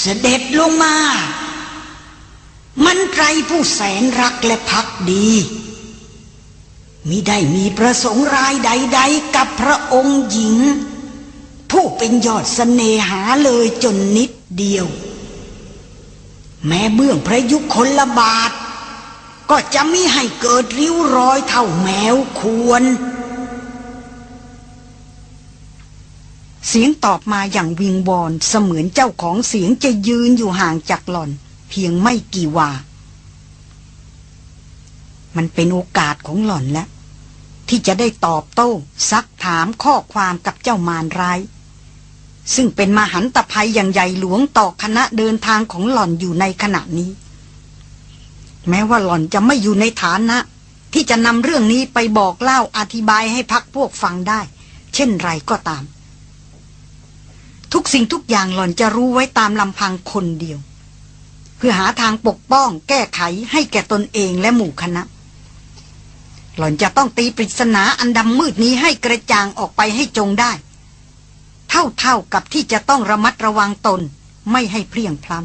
เสด็จลงมา มันไตรผู้แสนรักและพักดีมิได้มีประสงค์รายใด ๆ กับพระองค์หญิง ผู้เป็นยอดสเสน่หาเลยจนนิดเดียว แม้เบื้องพระยุคลบาท ก็จะมิให้เกิดริ้วรอยเท่าแมวควร เสียงตอบมาอย่างวิงวอนเสมือนเจ้าของเสียงจะยืนอยู่ห่างจากหล่อน เพียงไม่กี่วา มันเป็นโอกาสของหล่อนแล้ว ที่จะได้ตอบโต้ ซักถามข้อความกับเจ้ามารร้าย ซึ่งเป็นมหันตภัยอย่างใหญ่หลวงต่อคณะเดินทางของหล่อนอยู่ในขณะนี้ แม้ว่าหล่อนจะไม่อยู่ในฐานะ ที่จะนำเรื่องนี้ไปบอกเล่าอธิบายให้พักพวกฟังได้ เช่นไรก็ตาม ทุกสิ่งทุกอย่างหล่อนจะรู้ไว้ตามลำพังคนเดียว เพื่อหาทางปกป้องแก้ไขให้แก่ตนเองและหมู่คณะ หล่อนจะต้องตีปริศนาอันดำมืดนี้ให้กระจ่างออกไปให้จงได้ เท่าๆกับที่จะต้องระมัดระวังตนไม่ให้เพลียงพล้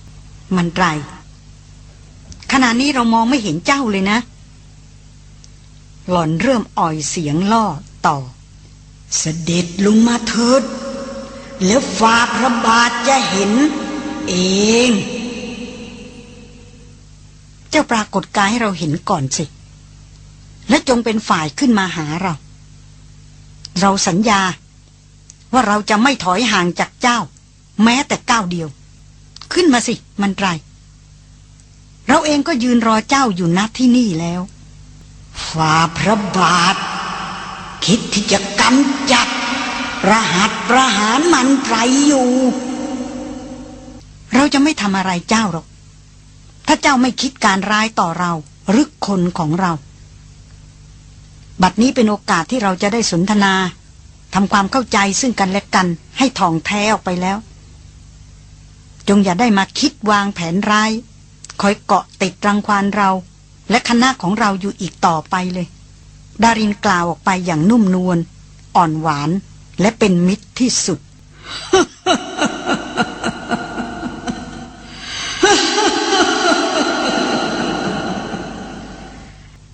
ำมันไรขณะนี้เรามองไม่เห็นเจ้าเลยนะ หล่อนเริ่มอ่อยเสียงล่อต่อ เสด็จลงมาเถิด แล้วฝ่าพระบาทจะเห็น เอง เจ้าปรากฏกายให้เราเห็นก่อนสิ และจงเป็นฝ่ายขึ้นมาหาเรา เราสัญญาว่าเราจะไม่ถอยห่างจากเจ้า แม้แต่ก้าวเดียว ขึ้นมาสิมันไรเราเองก็ยืนรอเจ้าอยู่ณที่นี่แล้วฝ่าพระบาท คิดที่จะกำจัด รหัตประหารมันไตรอยู่ เราจะไม่ทำอะไรเจ้าหรอก ถ้าเจ้าไม่คิดการร้ายต่อเราหรือคนของเรา บัดนี้เป็นโอกาสที่เราจะได้สนทนาทำความเข้าใจซึ่งกันและกันให้ท่องแท้ออกไปแล้ว จงอย่าได้มาคิดวางแผนร้าย คอยเกาะติดรังควานเรา และคณะของเราอยู่อีกต่อไปเลย ดารินกล่าวออกไปอย่างนุ่มนวลอ่อนหวาน และเป็นมิตรที่สุด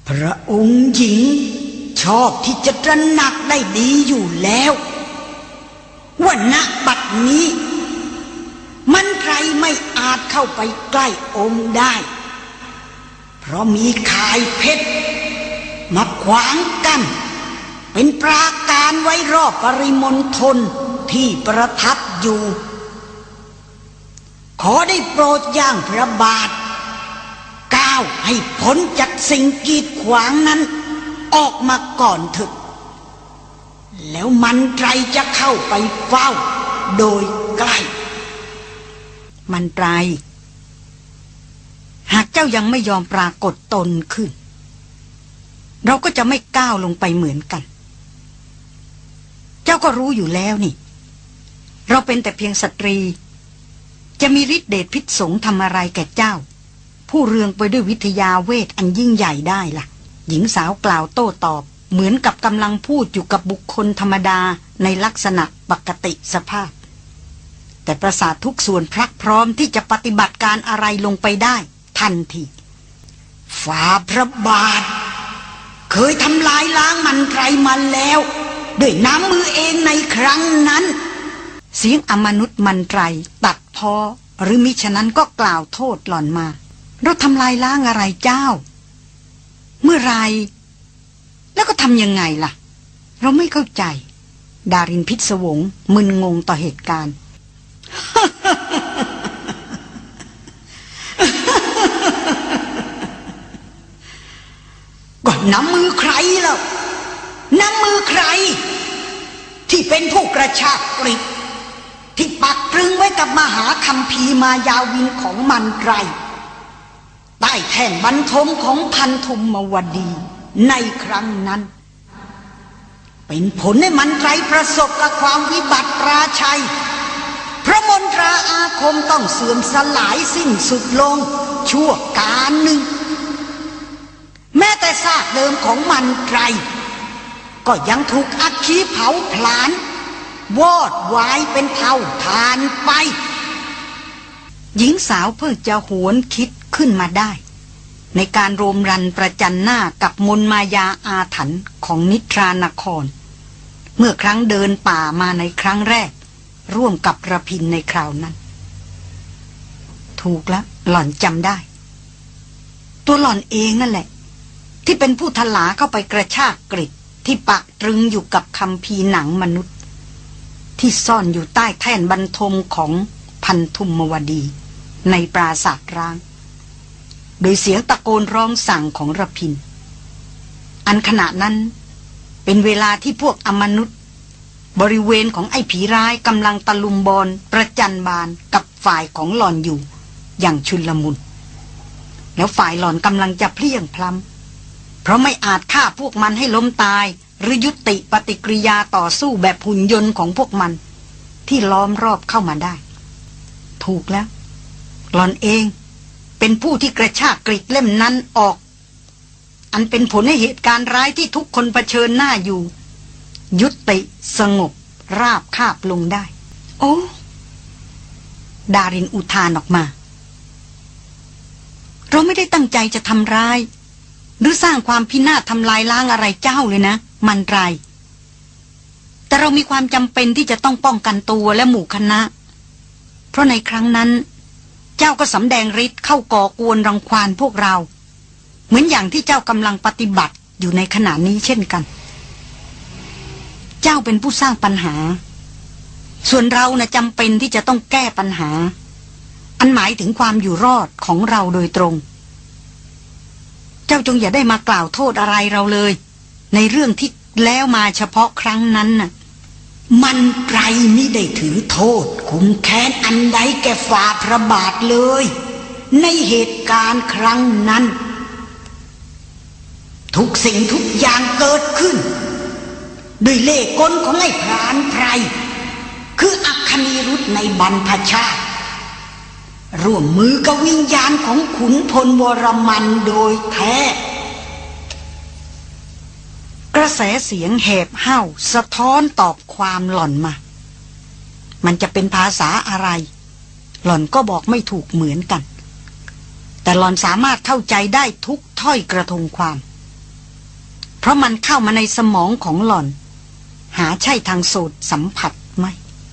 พระองค์หญิงชอบที่จะตระหนักได้ดีอยู่แล้วว่าณบัดนี้ มันใครไม่อาจเข้าไปใกล้องค์ได้ เพราะมีขายเพชรมาขวางกัน้น เป็นปราการไว้รอบปริมณฑลที่ประทับอยู่ ขอได้โปรดย่างพระบาทก้าวให้พ้นจากสิ่งกีดขวางนั้น ออกมาก่อนเถอะแล้วมันไตรจะเข้าไปเฝ้า โดยใกล้ มันไตร หากเจ้ายังไม่ยอมปรากฏตนขึ้น เราก็จะไม่ก้าวลงไปเหมือนกัน เจ้าก็รู้อยู่แล้วนี่ เราเป็นแต่เพียงสตรี จะมีฤทธิเดชพิษสงทำอะไรแก่เจ้า ผู้เรืองไปด้วยวิทยาเวทอันยิ่งใหญ่ได้ล่ะ หญิงสาวกล่าวโต้ตอบ เหมือนกับกำลังพูดอยู่กับบุคคลธรรมดาในลักษณะปกติสภาพ แต่ประสาททุกส่วนพรักพร้อมที่จะปฏิบัติการอะไรลงไปได้ ทันทีฝ่าพระบาท เคยทำลายล้างมันไตรมาแล้ว ด้วยน้ำมือเองในครั้งนั้น เสียงอมนุษย์มันไตรตัดพอหรือมิฉะนั้นก็กล่าวโทษหล่อนมา เราทำลายล้างอะไรเจ้า เมื่อไร แล้วก็ทำยังไงล่ะ เราไม่เข้าใจ ดารินพิศวง มึนงงต่อเหตุการณ์ก็น้ำมือใครล่ะ น้ำมือใคร ที่เป็นผู้กระชากกริบที่ปักตรึงไว้กับมหาคัมภีร์มายาวินของมันไตรใต้แท่นบรรทมของพันธุมมวดีในครั้งนั้น เป็นผลให้มันไตรประสบกับความวิบัติปราชัย พระมนตราอาคมต้องเสื่อมสลายสิ้นสุดลง ชั่วการหนึ่ง แม้แต่ซากเดิมของมันไตร ก็ยังถูกอัคคีเผาผลาญวอดวายเป็นเท่าทานไป หญิงสาวเพิ่งจะหวนคิดขึ้นมาได้ ในการโรมรันประจันหน้ากับมนมายาอาถรรพ์ของนิทรานคร เมื่อครั้งเดินป่ามาในครั้งแรก ร่วมกับระพินในคราวนั้น ถูกแล้วหล่อนจำได้ ตัวหล่อนเองนั่นแหละ ที่เป็นผู้ทลาเข้าไปกระชากกริด ที่ปักตรึงอยู่กับคำพีหนังมนุษย์ ที่ซ่อนอยู่ใต้แท่นบรรทมของพันธุมมวดี ในปราสาทร้าง โดยเสียงตะโกนร้องสั่งของระพิน อันขณะนั้นเป็นเวลาที่พวกอมนุษย์ บริเวณของไอ้ผีร้ายกำลังตะลุมบอลประจันบานกับฝ่ายของหลอนอยู่ อย่างชุนลมุนแล้วฝ่ายหลอนกำลังจะเพลียงพล้ำ เพราะไม่อาจฆ่าพวกมันให้ล้มตาย หรือยุติปฏิกิริยาต่อสู้แบบหุ่นยนต์ของพวกมัน ที่ล้อมรอบเข้ามาได้ ถูกแล้ว หลอนเอง เป็นผู้ที่กระชากกริดเล่มนั้นออก อันเป็นผลให้เหตุการณ์ร้ายที่ทุกคนเผชิญหน้าอยู่ ยุติสงบ ราบคาบลงได้ โอ้ดารินอุทานออกมา เราไม่ได้ตั้งใจจะทำร้าย หรือสร้างความพินาศทำลายล้างอะไรเจ้าเลยนะ มันไร แต่เรามีความจำเป็นที่จะต้องป้องกันตัวและหมู่คณะ เพราะในครั้งนั้น เจ้าก็สำแดงฤทธิ์เข้าก่อกวนรังควานพวกเรา เหมือนอย่างที่เจ้ากำลังปฏิบัติอยู่ในขณะนี้เช่นกัน เจ้าเป็นผู้สร้างปัญหา ส่วนเรานะ่ะจำเป็นที่จะต้องแก้ปัญหา อันหมายถึงความอยู่รอดของเราโดยตรง เจ้าจงอย่าได้มากล่าวโทษอะไรเราเลย ในเรื่องที่แล้วมาเฉพาะครั้งนั้นน่ะ มันไรไม่ได้ถือโทษ คุมแค้นอันใดแก่ฝ่าพระบาทเลย ในเหตุการณ์ครั้งนั้น ทุกสิ่งทุกอย่างเกิดขึ้น ด้วยเล่กลของไอ้พรานไพรคืออัคคีรุธในบรรพชาติ ร่วมมือกับวิญญาณของขุนพลวรมันโดยแท้ กระแสเสียงแหบห้าวสะท้อนตอบความหล่อนมา มันจะเป็นภาษาอะไร หล่อนก็บอกไม่ถูกเหมือนกัน แต่หล่อนสามารถเข้าใจได้ทุกถ้อยกระทงความ เพราะมันเข้ามาในสมองของหล่อน หาใช่ทางสูตรสัมผัส